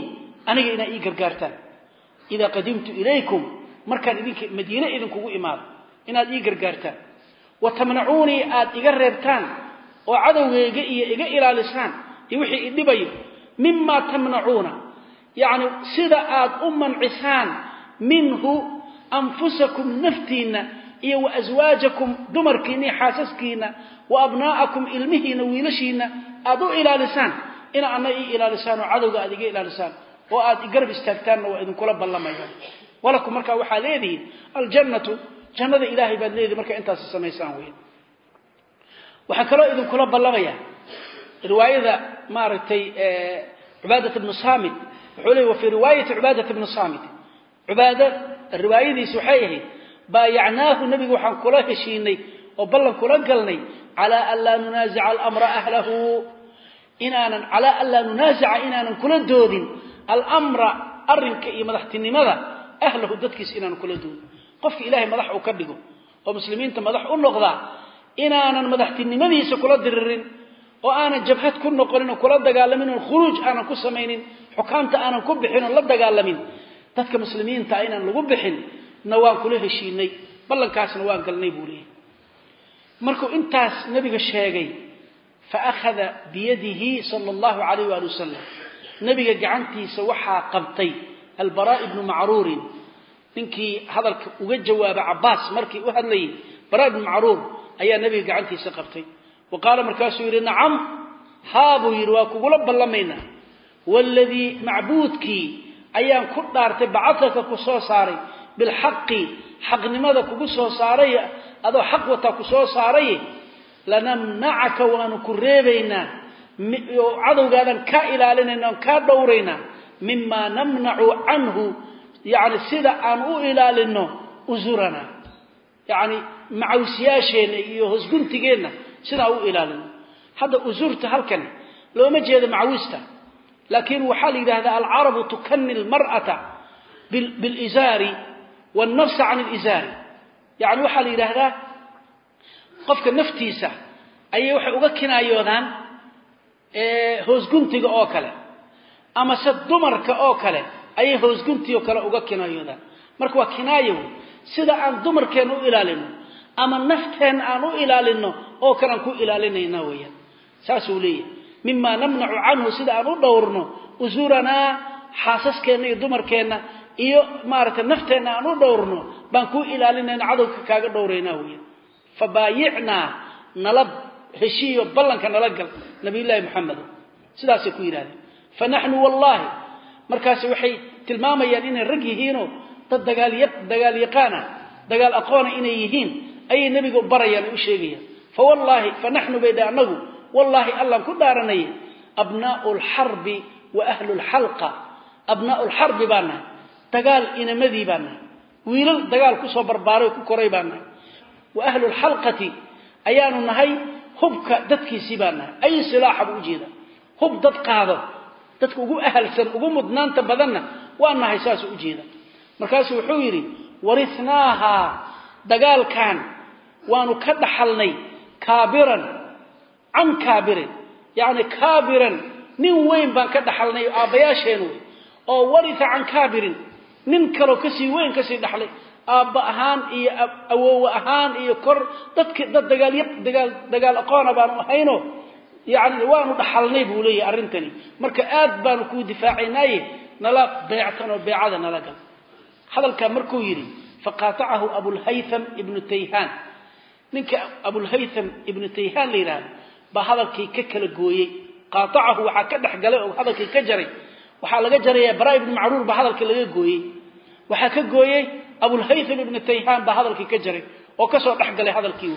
aniga inaad ii gargaartaan. Idaa qadimtu ilaykum markaan idinka madiine idinkugu imaado inaad ii gargaartaan wa tamnacuunii aad iga reebtaan oo cadowgayga iyo iga ilaalisaan. Iyo wixii idhibayo mimaa tamnacuuna yacni sida aad u mancisaan minhu anfusakum naftiinna iyo wa aswaajakum dumarkiinna iyo xaasaskiinna wa abnaa'akum ilmihiinna wiilashiinna aad u ilaalisaan. Ina ana ii ilaalisaan oo cadowga aad iga ilaalisaan oo aad igarab istaagtaanna waa idinkula ballamaya. Walakum markaa waxaa leedihiin aljannatu jannada ilaahay baad leedihin markaa intaas samaysaan wey waxaan kaloo idinkula ballamaya riwaayada maaragtay cubaadat bnu saamit. Wuxuu leey wa fii riwaayati cubaadat bni saamit. Cubaada riwaayadiisi waxay ahayd baayacnaahu nebigu waxaan kula heshiinay oo ballan kula galnay calaa an nunaasica alamra ahlahu. Inaanan calaa an nunaasica inaanan kula doodin alamra arrinka iyo madaxtinimada ahlahu dadkiisa inaanan kula doodin qofka ilaahay madax uu ka dhigo oo muslimiinta madax u noqdaa inaanan madaxtinimadiisa kula diririn oo aanan jabhad ku noqonin oo kula dagaalamin oo khuruuj aanan ku samaynin xukaamta aanan ku bixin oo la dagaalamin. Dadka muslimiinta inaan lagu bixin na waan kula heshiinay. Ballankaasna waan galnay buu leeyahy markuu intaas nebiga sheegay fa akhada biyadihi sala allahu calayh waali wasalam nebiga gacantiisa waxaa qabtay albaraa ibnu macruurin ninkii hadalka uga jawaaba cabbaas markii u hadlayay baraa ibnu macruur ayaa nebiga gacantiisa qabtay. Wa qaala markaasuu yidhi nacam haa buu yidhi waa kugula ballamaynaa waaladii macbuudkii ayaan ku dhaartay bacadaka ku soo saaray bilxaqi xaqnimada kugu soo saaray adoo xaq wataa ku soo saaray lanamnacaka waanu ku reebaynaa. Oo cadowgaadan kaa ilaalinayna oon kaa dhowraynaa mimaa namnacu canhu yacni sida aan u ilaalino usurana yacni macawsiyaasheenna iyo hosguntigeenna sidaan u ilaalino hadda usurta halkan looma jeedo macawista. Laakiin waxaa la yidhahdaa alcarabu tukani lmar'ata bilizaari wannafsa can ilizaari yacni waxaa la yidhaahdaa qofka naftiisa ayay waxay uga kinaayoodaan hoosguntiga oo kale ama se dumarka oo kale ayay hoosguntigo kale uga kinaayoodaan marka waa kinaayo sida aan dumarkeenna u ilaalino ama nafteenna aan u ilaalino oo kale aan ku ilaalinayna weeyaan. Saasuu leeyahay. Mimaa namnacu canhu sida aan u dhowrno usuranaa xaasaskeenna iyo dumarkeenna iyo maaragtay nafteenna aan u dhowrno baan kuu ilaalinayna cadowka kaaga dhowraynaa weeyaan. Fa baayicnaa nala heshiiyo ballanka nala gal nabiyullaahi moxamed sidaasay ku yidhahdeen fa naxnu wallaahi markaasi waxay tilmaamayaan inay rag yihiinoo dad dagaal yaqaana dagaal aqoona inay yihiin ayay nebiga barayaan ay u sheegayaan. Fa wallaahi fa naxnu bay dhe annagu wallaahi allaan ku dhaaranayay abnaa'u alxarbi wa ahlu lxalqa abnaa'u lxarbi baan nahay dagaal inamadii baan nahay wiilal dagaal ku soo barbaaray ku koray baan nahay. Wa ahlu lxalqati ayaanu nahay hubka dadkiisii baan nahay. Ay silaaxa buu ujeeda hub dad qaado dadka ugu ahalsan ugu mudnaanta badanna waa nahay saasuu ujeeda markaasuu wuxuu yidhi warithnaahaa dagaalkan waanu ka dhaxalnay kaabiran can kaabirin yacni kaabiran nin weyn baan ka dhaxalnay aabbayaasheen wey oo waritha can kaabirin nin kaloo ka sii weyn ka sii dhaxlay aabba ahaan iyo awowe ahaan iyo kor dadki dad dagaal dagaal aqoona baanu ahayno yacni waanu dhaxalnay buu leeyahay arrintani. Marka aad baanu kuu difaacaynaaye nala beectan oo beecada nala gal. Hadalkaa markuu yidhi faqaatacahu abulhaytham ibnu tayhaan ninka abulhaytham ibnu tayhaan la yidhaahdo baa hadalkii ka kala gooyey. Qaatacahu waxaa ka dhex galay oo hadalkii ka jaray. Waxaa laga jaraya baraa ibnu macruur baa hadalkii laga gooyey. Waxaa ka gooyey abulhaytham ibnu tayhaan baa hadalkii ka jaray oo ka soo dhex galay hadalkii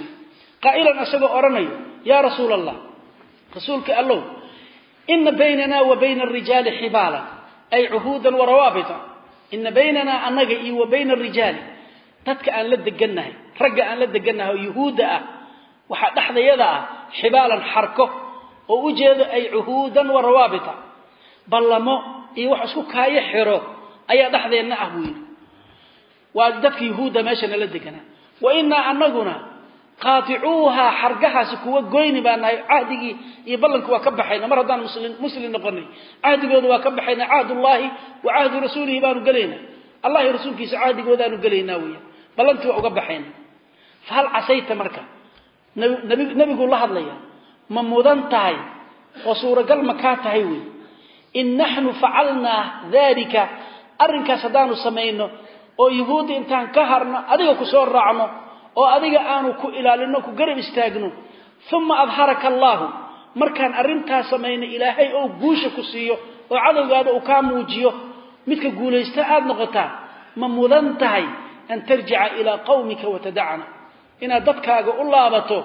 rasuulka allow ina baynana wa bayna arijaali xibaalan ay cuhuudan wa rawaabita. Ina baynanaa annaga iyo wa bayna arijaali dadka aan la degannahay ragga aan la degannahay oo yuhuudda ah waxaa dhexdayada ah xibaalan xarko oo u jeedo ay cuhuudan wa rawaabita. Ballamo iyo wax isku kaayo xiro ayaa dhexdeenna ah annaguna qaaticuuhaa xargahaasi kuwa goyni baa nahay cahdigii iyo ballanki waa ka baxayna. Mar haddaan muslim noqonay cahdigooda waa ka baxayna cahdullaahi wa cahdu rasuulihi baanu gelaynaa. Allahi rasuulkiisa cahdigoodaanu gelaynaa weeyaan ballantii waa uga baxayna. Fa hal casayta marka. Nebiguu la hadlaya ma mudan tahay oo suuragal ma kaa tahay wey in naxnu facalnaa daalika arrinkaas haddaanu samayno oo yuhuudda intaan ka harno adiga ku soo raacno oo adiga aanu ku ilaalino ku garab istaagno. Uma adharaka allaahu markaan arrintaas samayno ilaahay oo guusha ku siiyo oo cadowgaada uu kaa muujiyo midka guulaysta aad noqotaa ma mudan tahay an tarjica ilaa qawmika watadacna inaad dadkaaga u laabato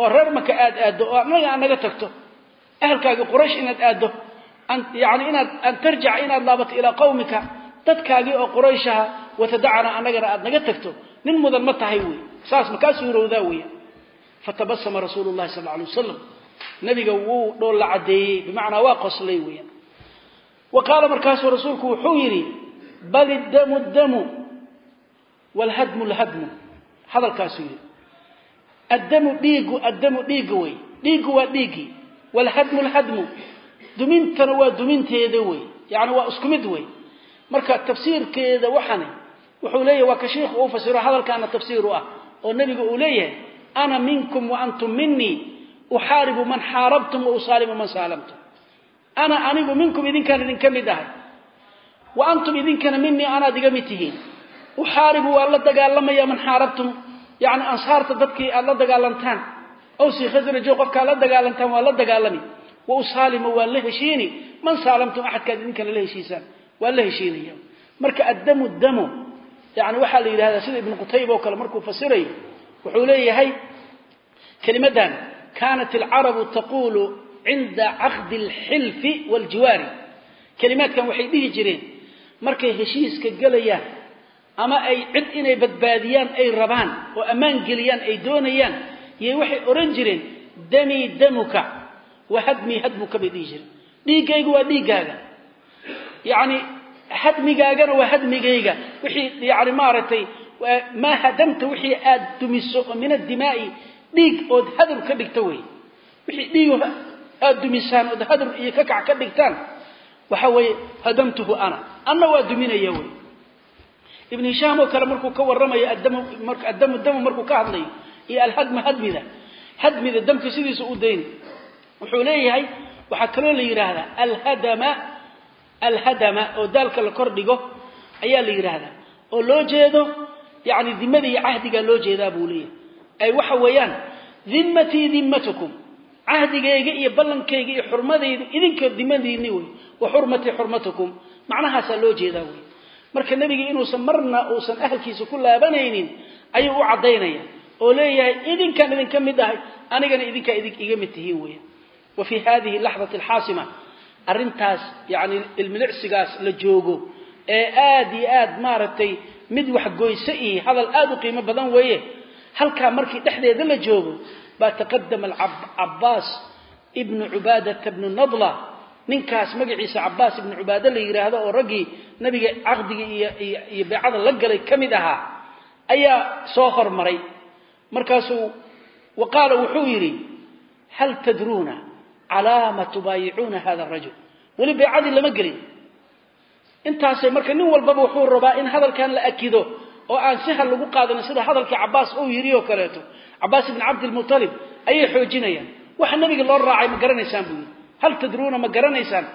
oo reer maka aad aaddo oo anaga aad naga tagto. Ahalkaaga quraysh inaad aaddo. Yani inaad an tarjica inaad laabato ilaa qawmika dadkaagii oo qurayshaha watadacna annagana aad naga tagto. Nin mudan ma tahay wey saas makaa suurowdaa weya fatabasama rasuulu llahi sal alay wasalam nabiga wuu dhoolla caddeeyey bimacnaa waa qoslay weya wa qaala markaasuu rasuulku wuxuu yidhi bal iddamu damu wlhadmu lhadmu hadalkaasuu yidhi addamu dhiigu addamu dhiigga wey dhiiggu waa dhiiggii wlhadmu lhadmu dumintana waa duminteeda wey yani waa isku mid wey marka tafsiirkeeda waxani wuxuu leeyahy waa ka shiikhu uu fasiro hadalkaana tafsiir u ah oo nebiga uu leeyahay ana minkum wa antum minii uxaaribu man xaarabtum wa usaalimu man saalamtum. Ana anigu minkum idinkaan idinka mid ahay wa antum idinkana minii anaad iga mid tihiin. Uxaaribu waa la dagaalamaya man xaarabtum yani ansaarta dadkii aad la dagaalantaan. Awsi khasrajo qofkaad la dagaalantaan waa la dagaalami. Wa usaalimu waa la heshiini man saalamtum axadkaad idinkana la heshiisaan waa la heshiinaya. Marka addamu damu yani waxaa la yidhahdaa sida ibnu qutayba oo kale markuu fasirayo wuxuu leeyahay kelimadan kaanat alcarabu taqulu cinda caqdi alxilfi waaljiwaari kelimaadkan waxay dhihi jireen markay heshiiska gelayaan ama ay cid inay badbaadiyaan ay rabaan oo ammaan geliyaan ay doonayaan yay waxay odhan jireen damii damuka wa hadmii hadmuka bay dhihi waa dhiiggaaga hadmigaagana waa hadmigayga. Wixii yani maaragtay maa hadamta wixii aad dumiso oo min addimaa'i dhiig ood hadur ka dhigta wey. Wixii dhiig aad dumisaan ood hadur iyo ka kac ka dhigtaan waxa weeye hadamtuhu ana. Anna waa duminaya wey. Ibn hishaam oo kale markuu ka warramayo addamu damu markuu ka hadlayo iyo alhadma hadmida. Hadmida damka sidiisa u dayni wuxuu leeyahay waxaa kaloo la yidhaahdaa alhadama alhadama oo daalka la kor dhigo ayaa la yidhaahdaa oo loo jeedo yani dimada iyo cahdigaa loo jeedaa buu leeyahay. Ay waxa weeyaan dimmatii dimmatukum. Cahdigayga iyo ballankayga iyo xurmadaydu idinka dimadiinni wey. Wa xurmatii xurmatukum macnahaasaa loo jeedaa wey. Marka nebiga inuusan marna uusan ahalkiisa ku laabanaynin ayuu u caddaynaya oo leeyahay idinkaan idinka mid ahay anigana idinkaa iga mid tihiin weya wa fii arrintaas yani ilmilicsigaas la joogo ee aad iyo aad maaragtay mid waxgoyse iyo hadal aad u qiimo badan weeye halkaa markii dhexdeeda la joogo baa taqadama cabbaas ibnu cubaadata bnu nadla ninkaas magaciisa cabbaas ibnu cubaade la yidhaahdo oo raggii nabiga caqdigii iyo beecada la galay ka mid ahaa ayaa soo hormaray. Markaasuu wa qaala wuxuu yidhi hal tadruuna calaama tubaayicuuna hada arajul weli beecadii lama gelin. Intaasay marka nin walbaba wuxuu rabaa in hadalkan la akido oo aan si hal lagu qaadanin sida hadalkii cabbaas uu yidhi oo kaleeto. Cabbaas ibni cabdilmutalib ayay xoojinayaan. Waxa nabiga loo raacay ma garanaysaan buu yidhi hal tadruuna ma garanaysaan?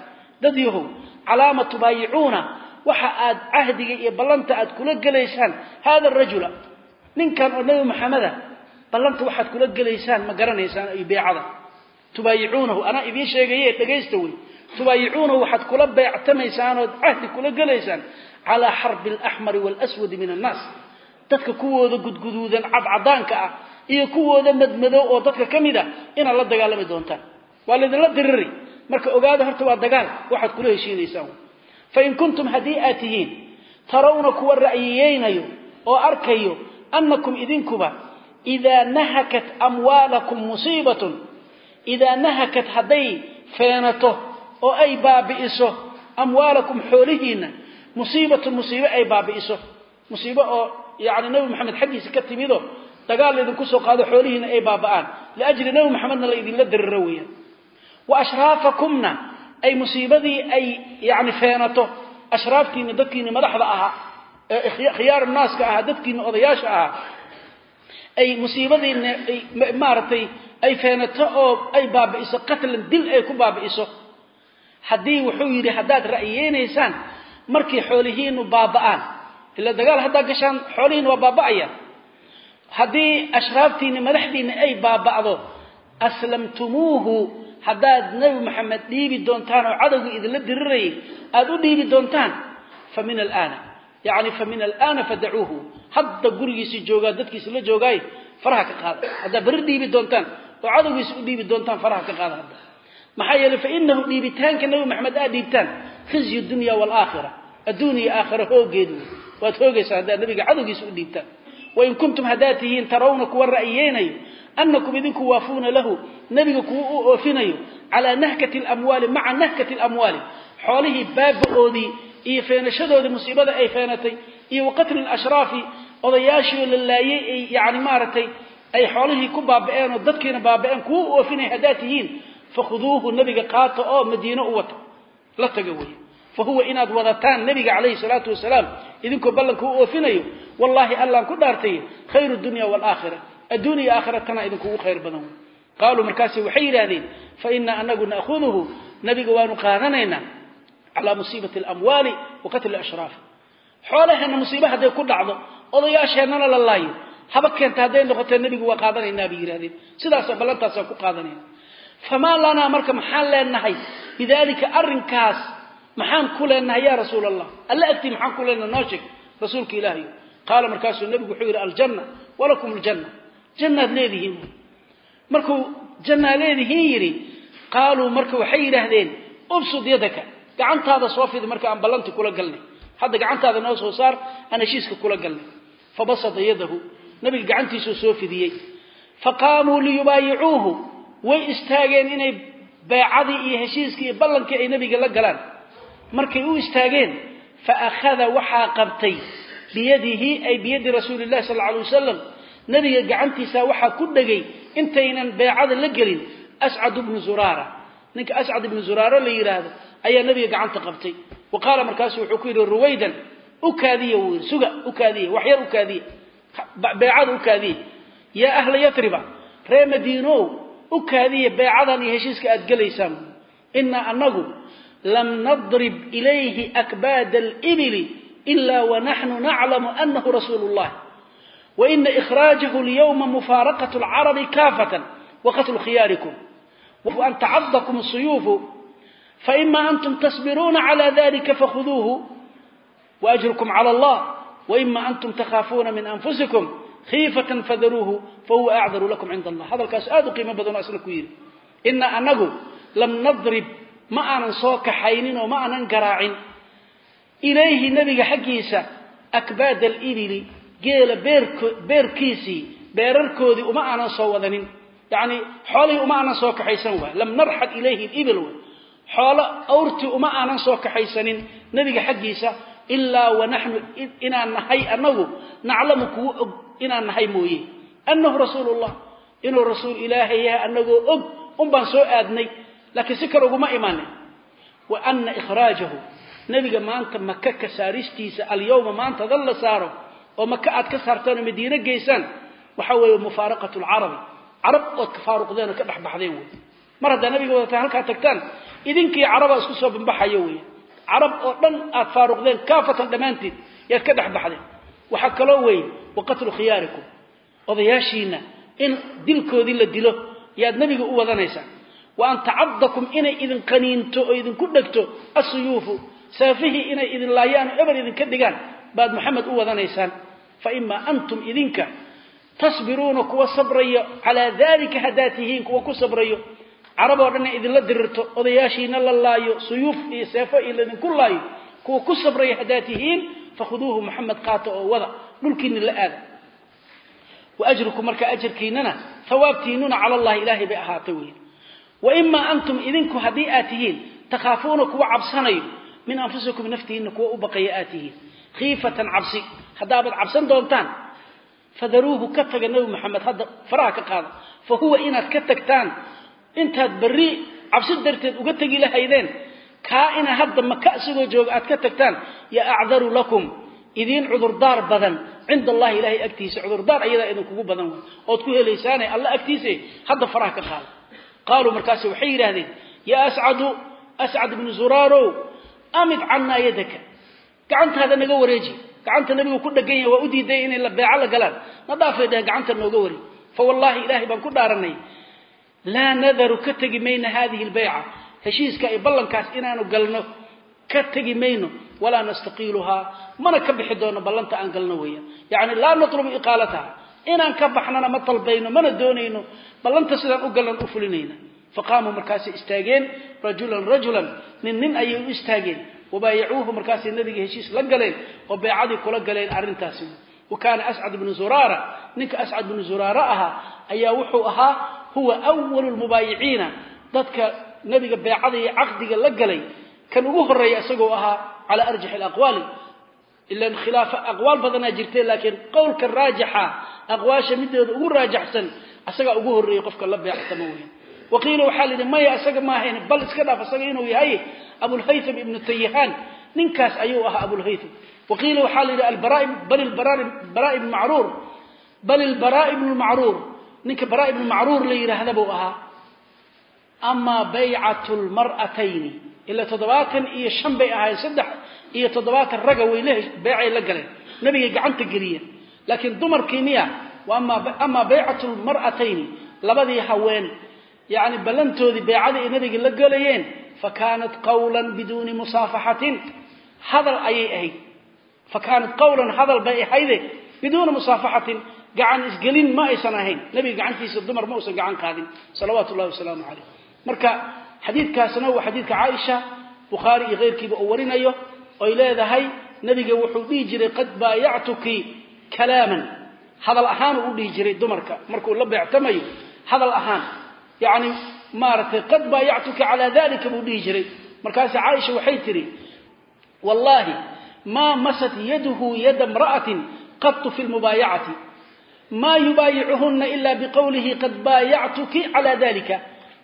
Dad yahow calaama tubaayicuuna waxa aad cahdiga iyo ballanta aad kula gelaysaan hada arajula ninkan oo nebi maxameda ballanta waxaad kula ma tubaayicuunahu anaa idiin sheegaye dhegaysta wey tubaayicuunahu waxaad kula beectamaysaan ood cahdi kula gelaysaan calaa xarbi alaxmari waalaswadi min annaas. Dadka kuwooda gudguduudan cadcadaanka ah iyo kuwooda madmadow oo dadka ka mid a inaad la dagaalami doontaan. Waa laydinla diriri marka ogaada horta waa dagaal waxaad kula heshiinaysaan fain kuntum haddii aad tihiin tarawna kuwa ra'yiyeynayo oo arkayo annakum idinkuba idaa nahakat amwaalakum musiibatun idaa nahakat hadday feenato oo ay baabi'iso amwaalakum xoolihiinna musiibatun musiibo ay baabi'iso musiibo oo yani nebi maxamed xaggiisa ka timido dagaal laydinku soo qaado xoolihiina ay baaba'aan liajli nebi maxamedna la idinla diriro weeyaan wa ashraafakumna ay musiibadii ay yani feenato ashraaftiinni dadkiinni madaxda ahaa ee khiyaar naaska ahaa dadkiinni odayaasha ahaa ay feenato oo ay baabi'iso qatlan dil ay ku baabi'iso. Haddii wuxuu yidhi haddaad ra'yeynaysaan markii xoolihiinu baaba'aan ila dagaal haddaa gashaan xoolihiina waa baaba'ayaan. Haddii ashraaftiinni madaxdiinni ay baaba'do aslamtumuuhu haddaad nebi maxamed dhiibi doontaan oo cadowgii idinla dirirayay aada u dhiibi doontaan fa min alaana. Yani fa min alaana fadacuuhu hadda gurigiisii joogaa dadkiisi la joogaay faraha ka qaada. Haddaa berri dhiibi doontaan oo cadowgiisa u dhiibi doontaan faraha ka qaada hadda. Maxaa yeeley fainahu dhiibitaanka nabi maxamed aad dhiibtaan khizyu dunya waalaakhira adduuniya aakhira hoogeedu. Wey waad hoogaysaa haddaad nabiga cadowgiisa u dhiibtaan. Wain kuntum haddaad tihiin tarawna kuwa ra'yeynayo anakum idinku waafuuna lahu nebiga kuwa u oofinayo calaa nahkati lamwaali maca nahkati lamwaali xoolihii baaba-oodii iyo feenashadoodii musiibada ay feenatay iyo waqatli ashraafi odayaashii oo la laayey ay yani maaragtay ay xoolihii ku baaba'een oo dadkiina baaba'een kuwa u oofinaya haddaad tihiin fakhuduuhu nebiga qaata oo madiine u wata la taga wey fa huwa inaad wadataan nebiga calayhi salaatu wasalaam idinkoo ballanka u oofinayo wallaahi allaan ku dhaartay khayru dunya waalaakhira adduuniya aakhira tana idinkugu khayr badan wey qaaluu markaasi waxay yidhaahdeen fa inaa anagu na'huduhu nebiga waanu qaadanaynaa calaa musiibati alamwaali wa qatli musiibe hadday ku dhacdo odayaasheennana la laayo haba keenta hadday noqotee nebigu waa qaadanaynaa bay yidhahdeen sidaasa ballantaasaan ku qaadanayna famaa lanaa marka maxaan leenahay bidaalika arrinkaas maxaan ku leenahay yaa rasuul allah alla agtii maxaan ku leenahay noo sheeg rasuulka ilaahay. Qaala markaasuu nebigu wuxuu yidhi aljanna walakum aljanna. Jannaad leedihiin. Markuu jannaa leedihiin yidhi qaaluu marka waxay yidhaahdeen ubsud yadaka. Gacantaada soo fidi marka aan ballanti kula galnay. Hadda gacantaada noo soo saar aan kula galnay. Fabasada yadahu nabiga gacantiisuu soo fidiyey. Faqaamuu liyubaayicuuhu way istaageen inay beecadii iyo heshiiskii iyo ballankii ay nebiga la galaan. Markay u istaageen fa akhada waxaa qabtay biyadihi ay biyadi rasuuli llahi sal alla alay wasalam nebiga gacantiisa waxaa ku dhegay intaynan beecada la gelin ascad bnu zuraara. Ninka ascad ibnu zuraaro la yidhaahdo ayaa nebiga gacanta qabtay. Wa qaala markaasu wuxuu ku yidhi ruwaydan u kaadiya wuu yidhi. Suga u kaadiya waxyar u kaadiya beecada u kaadiya yaa ahla yatriba ree madiinow u kaadiya beecadan iyo heshiiska aad gelaysaan. Inaa anagu lam nadrib ilayhi akbaada alibili ila wanaxnu naclamu anahu rasuulu llah waina ikhraajahu lyawma mufaaraqat lcarabi kaafatan waqatlu khiyaarikum. Waan tacadakum suyuufu faima antum tasbiruuna cala dalika fakhuduuhu waajrukum cala allah waima antum takhaafuuna min anfusikum khiifatan fadaruuhu fahuwa acdaru lakum cinda allah hadalkaas aad u qiimo badanoo isna ku yidhi inaa anagu lam nadrib ma aanan soo kaxaynin oo ma aanan garaacin ilayhi nebiga xaggiisa akbaada alibili geela beerkiisii beerarkoodii uma aanan soo wadanin yani xoolihii uma aanan soo kaxaysan waay lam narxad ilayhi ibil way xoolo awrtii uma aanan soo kaxaysanin nebiga xaggiisa ilaa wanaxnu inaan nahay anagu naclamu kuwa og inaan nahay mooye. Anahu rasuulu llah inuu rasuul ilaahay yahay anagoo og un baan soo aadnay. Laakiin si kale uguma imanin wa ana ikhraajahu nebiga maanta maka ka saaristiisa alyawma maanta dal la saaro oo maka aad ka saartaan oo madiine geysaan waxa weeye mufaaraqat lcarabi carab ood ka faaruqdeen oo ka dhexbaxdeen wey. Mar haddaa nabiga wadataan halkaa tagtaan idinkii carabaa isku soo bambaxayo wey carab oo dhan aad faaruqdeen kaafatan dhammaanteed yaad ka dhexbaxdeen. Waxaa kaloo weeye wa qatlu khiyaarikum. Odayaashiina in dilkoodii la dilo yaad nebiga u wadanaysaa. Wa an tacadakum inay idin qaniinto oo idinku dhegto asuyuufu saafihii inay idin laayaan oo eber idinka dhigaan baad maxamed u wadanaysaan. Fa imaa antum idinka tasbiruuna kuwa sabrayo calaa dalika haddaad tihiin kuwa ku sabrayo carab oo dhan idinla dirirto odayaashiina la laayo suyuuf iyo seefo iyo laydinku laayo kuwa ku sabraya haddaad tihiin fakhuduuhu maxamed qaata oo wada dhulkiina la aada wa ajrukum markaa ajarkiinana hawaabtiinuna cala allahi ilaahay bay ahaatay wey wa imaa antum idinku haddii aad tihiin takhaafuuna kuwa cabsanayo min anfusikum naftihiina kuwa u baqaya aad tihiin. Khiifatan cabsi haddaabaad cabsan doontaan fadaruuhu ka taga nebi maxamed hadda faraha ka qaada fa huwa inaad ka tagtaan intaad berri cabsi darteed uga tegi lahaydeen. Kaa ina hadda maka isagoo jooga aad ka tagtaan ya acdaru lakum idiin cudurdaar badan. Cinda allahi ilahay agtiisa cudurdaar ayadaa idinkugu badan ood ku helaysaane alla agtiisa hadda faraha ka qaada qaaluu markaas waxay yidhaahdeen yaa ascadu ascad ibnu zuraarow amid cannaa yadaka. Gacantaada naga wareeji. Gacanta nabigu ku dhegan yahay waa u diiday inay beeco la galaan. Na dhaafay gacanta nooga wari. Fa wallaahi ilaahay baan ku dhaaranay laa nadaru ka tegi mayna haadihi lbayca. Heshiiska iyo ballankaas inaanu galno ka tegi mayno walaa nastaqiiluhaa mana ka bixi doono ballanta aan galno weeyaan yacni laa natlubu iqaalataha. Inaan ka baxnana ma dalbayno mana doonayno ballanta sidaan u gallan u fulinayna. Faqaamuu markaasay istaageen rajulan rajulan nin nin ayay u istaageen. Wabaayacuuhu markaasay nabiga heshiis la galeen oo beecadii kula galeen arrintaasi. Wa kaana ascad bnu zuraara ninka ascad bnu zuraara ahaa ayaa wuxuu ahaa huwa walu lmubaayiciina dadka nabiga beecada caqdiga la galay kan ugu horreeya isagoo ahaa cala arjaxi alaqwaali. Ilan khilaafa aqwaal badanaa jirtay laakiin qowlka raajixa aqwaasha midooda ugu raajaxsan isagaa ugu horreeyey qofka la beecsamo weya waqiila waxaa la yidhi maya isaga maahayn bal iska dhaaf isaga inuu yahay abulhaytham ibnu tayahaan ninkaas ayuu ahaa abulhaytham waqiila waxaa la yidhi bal ibnu macruur bal ilbaraa ibnu macruur ninka baraa ibnu macruur la yidhaahda buu ahaa. Amaa baycatu lmar'atayni ilaa toddobaatan iyo shan bay ahaayeen saddex iyo toddobaatan raga wayla beecay la galeen nabigay gacanta geliyeen. Laakiin dumarkii miya amaa baycatu lmar'atayni labadii haween yani ballantoodii beecadii ay nabiga la gelayeen fa kaanat qawlan biduuni musaafaxatin hadal ayay ahayd. Fa kaanat qawlan hadal bay ahayde biduuni musaafaxatin gacan isgelin ma aysan ahayn. Nabiga gacantiisa dumar ma uusan gacan qaadin. Salawaatu llahi wasalaamu calayh. Marka xadiidkaasna waa xadiidka caaisha bukhaari iyo keyrkiiba uu warinayo oy leedahay nabiga wuxuu dhihi jiray qad baayactuki kalaaman. Hadal ahaanuu u dhihi jiray dumarka. Markuu la beectamayo hadal ahaan. Yani maaragtay qad baayactuka calaa dalika buu dhihi jiray. Markaase caaisha waxay tidhi wallaahi maa masat yaduhu yada mra'atin qatu fi lmubaayacati maa yubaayicuhunna ila biqowlihi qad baayactuki calaa dalika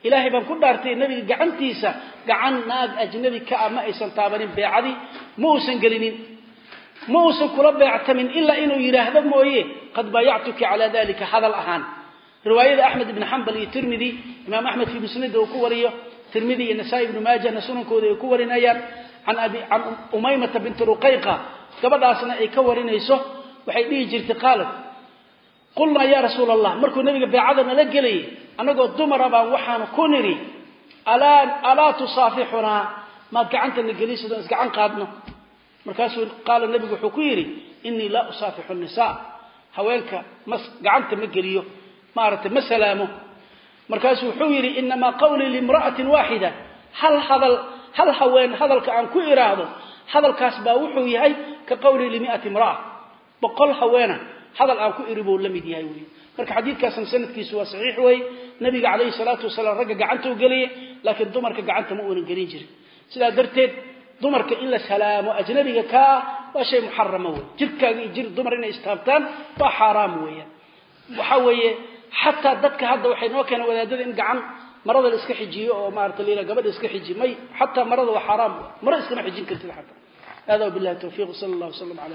ilaahay baan ku dhaartay nabiga gacantiisa gacan naag ajnabi ka ah ma aysan taabanin beecadii ma uusan gelinin. Ma uusan kula beectamin ilaa inuu yidhaahdo mooye qad baayactuki calaa dalika hadal ahaan. Riwaayada axmed ibn xambal iyo tirmidi imaam axmed fii musnada uu ku wariyo tirmidi iyo nasaa ibnu maajahna sunankooda ay ku warinayaan can umaymata binti ruqayqa gabadhaasna ay ka warinayso waxay jirtay qulnaa yaa rasuula allah markuu nabiga beecada nala gelayay annagoo dumara baan waxaanu ku nidhi alaa tusaafixunaa maad gacantana gelisadoo isgacan qaadno. Markaasuu qaala nabigu wuxuu ku yidhi inii laa usaafixu nisaa. Haweenka gacanta ma geliyo maaragtay ma salaamo. Markaasuu wuxuu yidhi inamaa qawlii limra'atin waaxida. Hal hadal hal haween hadalka aan ku idhaahdo hadalkaas baa wuxuu yahay ka qawlii limi'ati imra'a. Boqol haweena hadal aan ku iri buu la mid yahay wey marka xadiidkaasna sanadkiisu waa saxiix wey nabiga calayhi salaatu wasalaam ragga gacanta u geliyay laakiin dumarka gacanta ma uunan gelin jirin. Sidaa darteed dumarka in la salaamo ajnabiga ka ah waa shay muxarama wey jirkaaga iyo jir dumar inay istaabtaan waa xaaraam weeyaan waxa weeye xataa dadka hadda waxay noo keeneen wadaadada in gacan marada la iska xijiyo oo maarata la yidhaha gabadha iska xiji may xataa marada waa xaaraam maro iskama xijin kartid xataa. Hada wabillahi tawfiiq sala allah wasalam ala